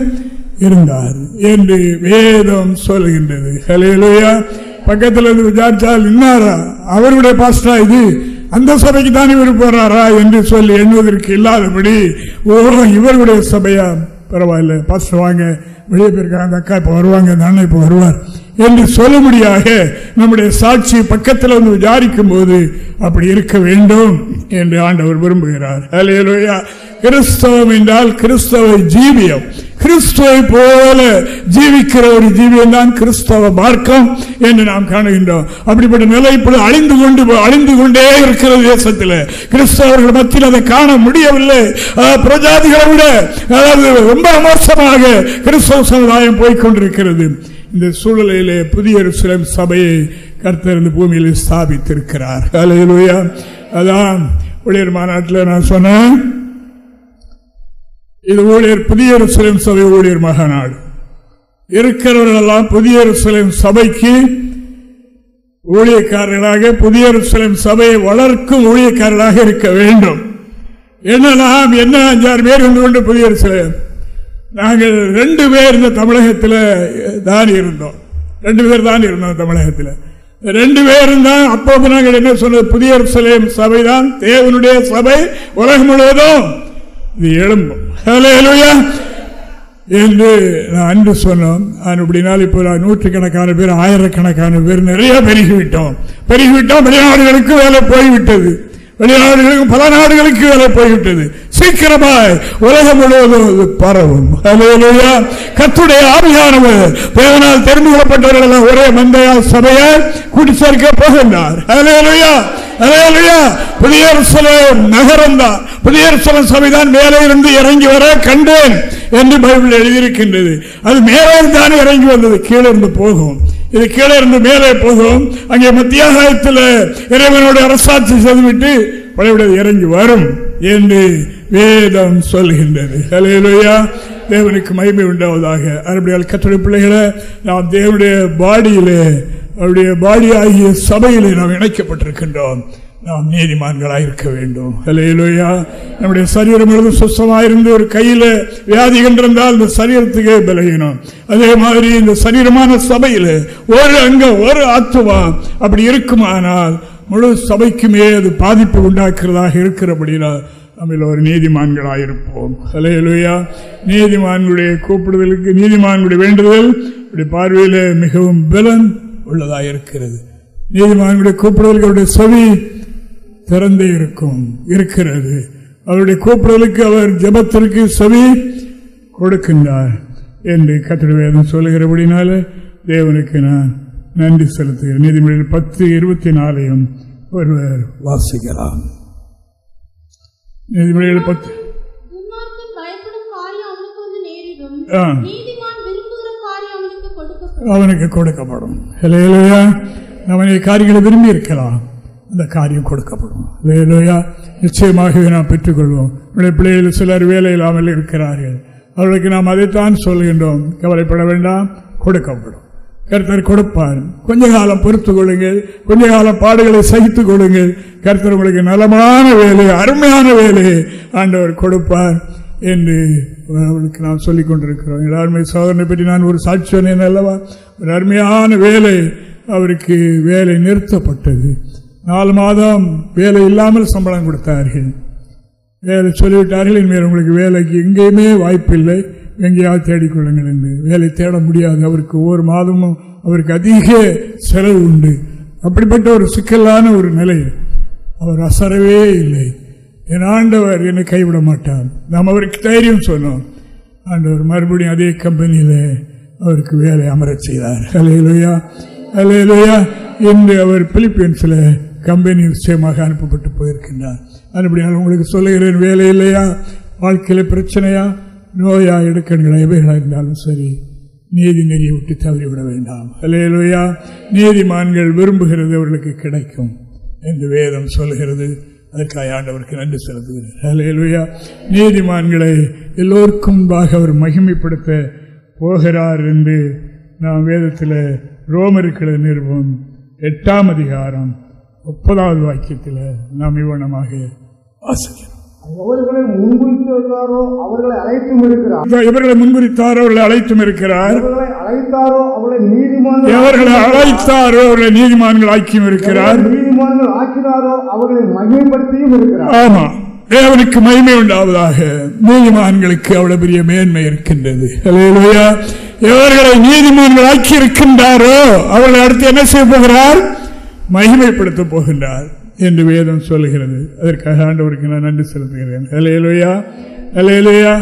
இருந்தார் என்று வேதம் சொல்லுகின்றது ஹலேலுயா பக்கத்தில் இருந்து விசாரித்தால் இன்னாரா அவருடைய பாஸ்டா இது? அந்த சபைக்கு தான் இவர் போறாரா என்று சொல்லி எண்ணுவதற்கு இல்லாதபடி ஒவ்வொரு இவருடைய சபையா? பரவாயில்ல. பாஸ்டர் வாங்க. வெளியே போயிருக்காங்க அந்த அக்கா இப்ப வருவாங்க. அந்த அண்ணன் இப்ப வருவார். என்று சொல்லும்படியாக நம்முடைய சாட்சி பக்கத்தில் வந்து விசாரிக்கும் போது அப்படி இருக்க வேண்டும் என்று ஆண்டவர் விரும்புகிறார். கிறிஸ்தவம் என்றால் கிறிஸ்தவ ஜீவியம். கிறிஸ்துவை போல ஜீவிக்கிற ஒரு ஜீவியம் தான் கிறிஸ்தவ மார்க்கம் என்று நாம் காணுகின்றோம். அப்படிப்பட்ட நிலை இப்பொழுது அழிந்து கொண்டு அழிந்து கொண்டே இருக்கிறது தேசத்தில். கிறிஸ்தவர்கள் மத்தியில் அதை காண முடியவில்லை. பிரஜாதிகளை விட அதாவது ரொம்ப மோசமாக கிறிஸ்தவ சமுதாயம் போய்கொண்டிருக்கிறது. இந்த சூழலிலே புதிய சிலம் சபையை கர்த்தர் பூமியில் ஸ்தாபித்திருக்கிறார். அதான் ஊழியர் மாநாட்டில் நான் சொன்னேன். இது ஊழியர் புதிய சிலம் சபை ஊழியர் மகாநாடு இருக்கிறவர்கள் எல்லாம் புதிய சிலம் சபைக்கு ஊழியக்காரர்களாக புதிய சிலம் சபையை வளர்க்கும் ஊழியக்காரர்களாக இருக்க வேண்டும். என்ன நாம் என்ன அஞ்சாறு பேர் இருந்து கொண்டு புதிய சிலம் நாங்கள் ரெண்டு பேர் இந்த தமிழகத்தில் தான் இருந்தோம். ரெண்டு பேர் தான் இருந்தோம் தமிழகத்தில். ரெண்டு பேரும் தான் அப்போது நாங்கள் என்ன சொன்னது? புதிய சபை தான் தேவனுடைய சபை உலகம் முழுவதும். இது எழும்பும் என்று நான் அன்று சொன்னோம். அப்படினால் இப்போ நூற்றுக்கணக்கான பேர் ஆயிரக்கணக்கான பேர் நிறைய பெருகிவிட்டோம். பெருகிவிட்டோம். வெளிநாடுகளுக்கு வேலை போய்விட்டது. வெளிநாடுகளுக்கு பல நாடுகளுக்கு வேலை போய்விட்டது. சீக்கிரமாய் உலகம் முழுவதும் பரவும். கத்துடைய ஆவியானவர் தேவனால் தெரிந்து கொள்ளப்பட்டவர்கள் ஒரே மந்தையால் சபையால் கூட்டி சேர்க்க போகின்றார். புதிய நகரம் தான். புதிய சபைதான் மேலே இருந்து இறங்கி வர கண்டேன் என்று பைபிள் எழுதியிருக்கின்றது. அது மேலே தான் இறங்கி வந்தது. கீழே இருந்து போகும். இது கீழே இருந்து மேலே போகும். அங்கே மத்தியாகாயத்தில் இறைவனோட அரசாட்சி செய்துவிட்டு பழைய இறங்கி வரும் என்று வேதம் சொல்கின்றது. அலையலுயா தேவனுக்கு மகிமை உண்டாவதாக. அறுபடியால் கத்துடைய பிள்ளைகளை நாம் தேவனுடைய பாடியிலே அவருடைய பாடியாகிய சபையிலே நாம் இணைக்கப்பட்டிருக்கின்றோம். நாம் நீதிமான்களாக இருக்க வேண்டும். அலையிலோயா நம்முடைய சரீரம் முழுவதும் சுத்தமாயிருந்து ஒரு கையில் வியாதி கண்டிருந்தால் இந்த சரீரத்துக்கே பலகீனம் அதே மாதிரி இந்த சரீரமான சபையில் ஒரு அங்க ஒரு ஆத்துவா அப்படி இருக்குமானால் முழு சபைக்குமே அது பாதிப்பு உண்டாக்குறதாக இருக்கிறபடினால் நம்ம ஒரு நீதிமான்களாக இருப்போம். அலையலுயா நீதிமான்களுடைய கூப்பிடுதலுக்கு நீதிமான்களுடைய வேண்டுதல் இப்படி பார்வையில் மிகவும் பலன் உள்ளதாக இருக்கிறது நீதிமான்களுடைய கூப்பிடுதலுக்கு அவருடைய செவி திறந்தே இருக்கும் இருக்கிறது. அவருடைய கூப்பிடுதலுக்கு அவர் ஜபத்திற்கு செவி கொடுக்கின்றார் என்று கத்திர வேதம் சொல்லுகிறபடினால தேவனுக்கு நான் நன்றி செலுத்துகிறேன். நீதிமொழியில் பத்து இருபத்தி நாலையும் ஒருவர் வாசிக்கலாம். நீதிமொழியில் பத்து. அவனுக்கு கொடுக்கப்படும். அவனை காரியங்களை விரும்பி இருக்கலாம் அந்த காரியம் கொடுக்கப்படும். வேலையா நிச்சயமாகவே நாம் பெற்றுக்கொள்வோம். நம்முடைய பிள்ளைகள் சிலர் வேலை இல்லாமல் இருக்கிறார்கள். அவர்களுக்கு நாம் அதைத்தான் சொல்கின்றோம். கவலைப்பட வேண்டாம். கொடுக்கப்படும். கருத்தர் கொடுப்பார். கொஞ்ச காலம் பொறுத்து கொள்ளுங்கள். கொஞ்ச காலம் பாடுகளை சகித்துக் கொள்ளுங்கள். கருத்தர் உங்களுக்கு நலமான வேலை அருமையான வேலையை ஆண்டவர் கொடுப்பார். என்று அவனுக்கு நாம் சொல்லிக் கொண்டிருக்கிறோம். எல்லாருமே சோதனை பற்றி நான் ஒரு சாட்சி சொன்னேன் அல்லவா? ஒரு அருமையான வேலை அவருக்கு வேலை நிறுத்தப்பட்டது. நாலு மாதம் வேலை இல்லாமல் சம்பளம் கொடுத்தார்கள். வேலை சொல்லிவிட்டார்கள் இனிமேல் உங்களுக்கு வேலைக்கு எங்கேயுமே வாய்ப்பில்லை. எங்கேயாவது தேடிக்கொள்ளுங்கள் என்று. வேலை தேட முடியாது. அவருக்கு ஒவ்வொரு மாதமும் அவருக்கு அதிக செலவு உண்டு. அப்படிப்பட்ட ஒரு சிக்கலான ஒரு நிலை. அவர் அசரவே இல்லை. என் ஆண்டவர் என்னை கைவிட மாட்டார் நாம் அவருக்கு தைரியம் சொன்னோம். ஆண்டவர் மறுபடியும் அதே கம்பெனியில் அவருக்கு வேலை அமரச் செய்தார். அலையலுயா அலையலுயா என்று அவர் பிலிப்பீன்ஸில் கம்பெனி விஷயமாக அனுப்பப்பட்டு போயிருக்கின்றார். அதுபடியால் உங்களுக்கு சொல்லுகிறேன் வேலை இல்லையா? வாழ்க்கையில் பிரச்சனையா? நோயா எடுக்கண்களா எவைகளாக இருந்தாலும் சரி நீதி நெறியை விட்டு தவறிவிட வேண்டாம். அல்லையா நீதிமான்கள் விரும்புகிறது அவர்களுக்கு கிடைக்கும் என்று வேதம் சொல்கிறது அதற்காக ஆண்டவருக்கு நன்றி செலுத்துகிறேன். நீதிமான்களை எல்லோருக்கும் முன்பாக அவர் மகிமைப்படுத்த போகிறார் என்று நாம் வேதத்தில் ரோமருக்கிற நிறுவம் எட்டாம் அதிகாரம் முப்பதாவது வாக்கியத்தில் நாம் இவ்வளமாக வாசிக்கிறோம். அவர்களை முன்குறித்தாரோ அவர்களை அழைத்தும் இருக்கிறார். இவர்களை முன்குறித்தாரோ அவர்களை அழைத்தும் இருக்கிறார். அழைத்தாரோ அவர்களை நீதிமான் எவர்களை அழைத்தாரோ அவர்களை நீதிமான்கள் ஆக்கியும் இருக்கிறார். நீதிமான்கள் ஆக்கினாரோ அவர்களை மகிமைப்படுத்தியும் இருக்கிறார். ஆமா. தேவனுக்கு மகிமை உண்டாவதாக நீதிமான்களுக்கு அவ்வளவு பெரிய மேன்மை இருக்கின்றது. எவர்களை நீதிமான்கள் ஆக்கி இருக்கின்றாரோ அவர்களை அடுத்து என்ன செய்ய போகிறார்? மகிமைப்படுத்த போகின்றார். என்று வேதம் சொல்லுகிறது. அதற்காக ஆண்டவருக்கு நான் நன்றி செலுத்துகிறேன். அலையலையா அலையலையா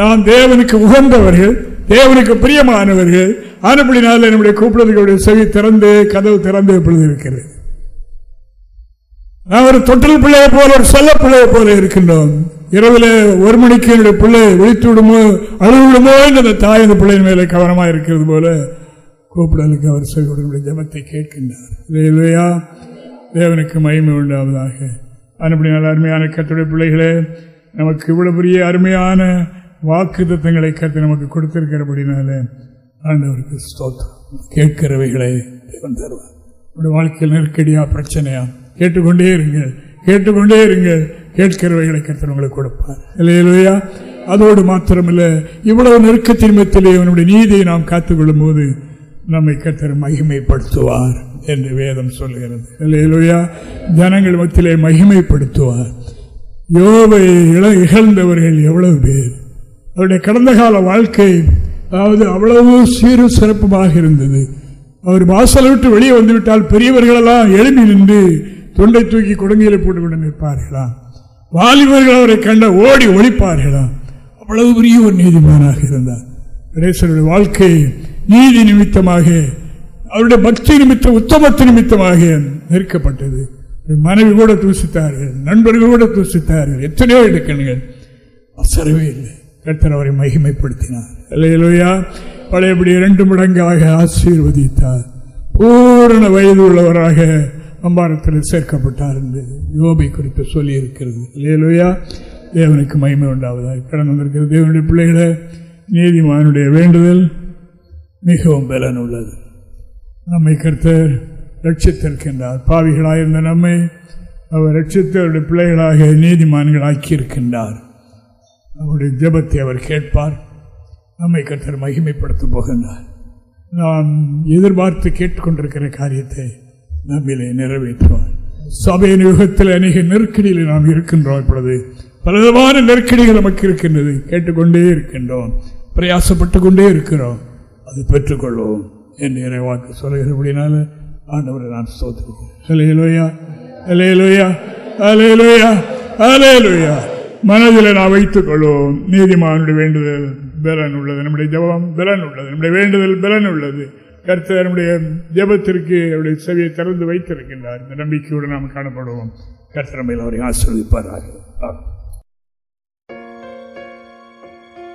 நாம் தேவனுக்கு உகந்தவர்கள் தேவனுக்கு பிரியமானவர்கள். ஆனப்படினால நம்முடைய கூப்பிடுறதுடைய செவி திறந்து கதவு திறந்து எப்பொழுது இருக்கிறது. நான் ஒரு தொட்டில் பிள்ளையை போல ஒரு சொல்ல பிள்ளையை போல இருக்கின்றோம். இரவுல ஒரு மணிக்கு என்னுடைய பிள்ளை விழித்து விடுமோ அழுது விடுமோ என்று தாய் அந்த பிள்ளையின் மேலே கவனமாக இருக்கிறது போல கூப்பிடலுக்கு அவர் சொல்லி ஜபத்தை கேட்கின்றார். இல்லையா தேவனுக்கு மகிமை உண்டாவதாக. நல்ல அருமையான கத்துடைய பிள்ளைகளே நமக்கு இவ்வளவு பெரிய அருமையான வாக்கு தத்தங்களை கத்து நமக்கு கொடுத்திருக்கிறபடினால ஆண்டவருக்கு ஸ்தோத்திரம். கேட்கிறவைகளை தேவன் தருவார். வாழ்க்கையில் நெருக்கடியா பிரச்சனையா கேட்டுக்கொண்டே இருங்க கேட்டுக்கொண்டே இருங்க. கேட்கிறவைகளை கருத்து உங்களுக்கு கொடுப்பார். இல்லையா அதோடு மாத்திரமில்லை இவ்வளவு நெருக்கத்தின் மத்தியிலே அவனுடைய நீதியை நாம் காத்துக்கொள்ளும் போது நம்மை கத்தர் மகிமைப்படுத்துவார். என்று வேதம் சொல்லுகிறது ஜனங்கள் மத்தியிலே மகிமைப்படுத்துவார். யோவை இகழ்ந்தவர்கள் எவ்வளவு பேர். அவருடைய கடந்த கால வாழ்க்கை அதாவது அவ்வளவு சீரும் சிறப்புமாக இருந்தது. அவர் வாசலை விட்டு வெளியே வந்துவிட்டால் பெரியவர்களெல்லாம் எழுப்பி நின்று தொண்டை தூக்கி கொடுங்கையில போட்டுக்கொண்டு நிற்பார்களாம். வாலிபர்கள் அவரை கண்ட ஓடி ஒழிப்பார்களாம். அவ்வளவு பெரிய ஒரு நீதிமானாக இருந்தார். கணேசருடைய வாழ்க்கை நீதி நிமித்தமாக அவருடைய பக்தி நிமித்தம் உத்தமத்து நிமித்தமாக நெருக்கப்பட்டது மனைவி கூட தூசித்தார்கள் நண்பர்கள் கூட தூசித்தார்கள் எத்தனையோ இடுக்கணுங்கள் அசரவே இல்லை. கர்த்தர் அவரை மகிமைப்படுத்தினார். இல்லையிலோயா பழையபடி இரண்டு மடங்காக ஆசீர்வதித்தார். பூரண வயது உள்ளவராக அம்பாரத்தில் சேர்க்கப்பட்டார் என்று யோபை குறித்து சொல்லி இருக்கிறது இல்லையிலோயா தேவனுக்கு மகிமை உண்டாவதாக கடந்து வந்திருக்கிறது தேவனுடைய பிள்ளைகளை நீதிமானுடைய வேண்டுதல் மிகவும் பலன் உள்ளது நம்மை கர்த்தர் ரட்சித்திருக்கின்றார் பாவிகளாயிருந்த நம்மை அவர் ரட்சித்து அவருடைய பிள்ளைகளாக நீதிமான்களாக்கி இருக்கின்றார் நம்முடைய ஜெபத்தை அவர் கேட்பார். நம்மை கர்த்தர் மகிமைப்படுத்தப் போகின்றார். நாம் எதிர்பார்த்து கேட்டுக்கொண்டிருக்கிற காரியத்தை நம்மிலே நிறைவேற்றுவார். சபையின் யுகத்தில் அநேக நெருக்கடியில் நாம் இருக்கின்றோம் இப்பொழுது. பலவிதமான நெருக்கடிகள் நமக்கு இருக்கின்றது. கேட்டுக்கொண்டே இருக்கின்றோம். பிரயாசப்பட்டு கொண்டே இருக்கிறோம். அதை பெற்றுக்கொள்வோம். என்று இறைவாக்கு சொல்கிறபடினால ஆண்டவரை நான் சோதரிக்கிறேன் அலையலோயா அலையலோயா அலையலோயா அலையலோயா மனதில் நான் வைத்துக் கொள்வோம் நீதிமானுடைய வேண்டுதல் பலன் உள்ளது நம்முடைய ஜெபம் பலன் உள்ளது நம்முடைய வேண்டுதல் பலன் உள்ளது கர்த்தர் நம்முடைய ஜெபத்திற்கு அவருடைய செவியை திறந்து வைத்திருக்கின்றார். இந்த நம்பிக்கையோடு நாம் காணப்படுவோம். கர்த்தர் அவரை ஆசிர்வதிப்பாராக.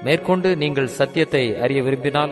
மேற்கொண்டு நீங்கள் சத்தியத்தை அறிய விரும்பினால்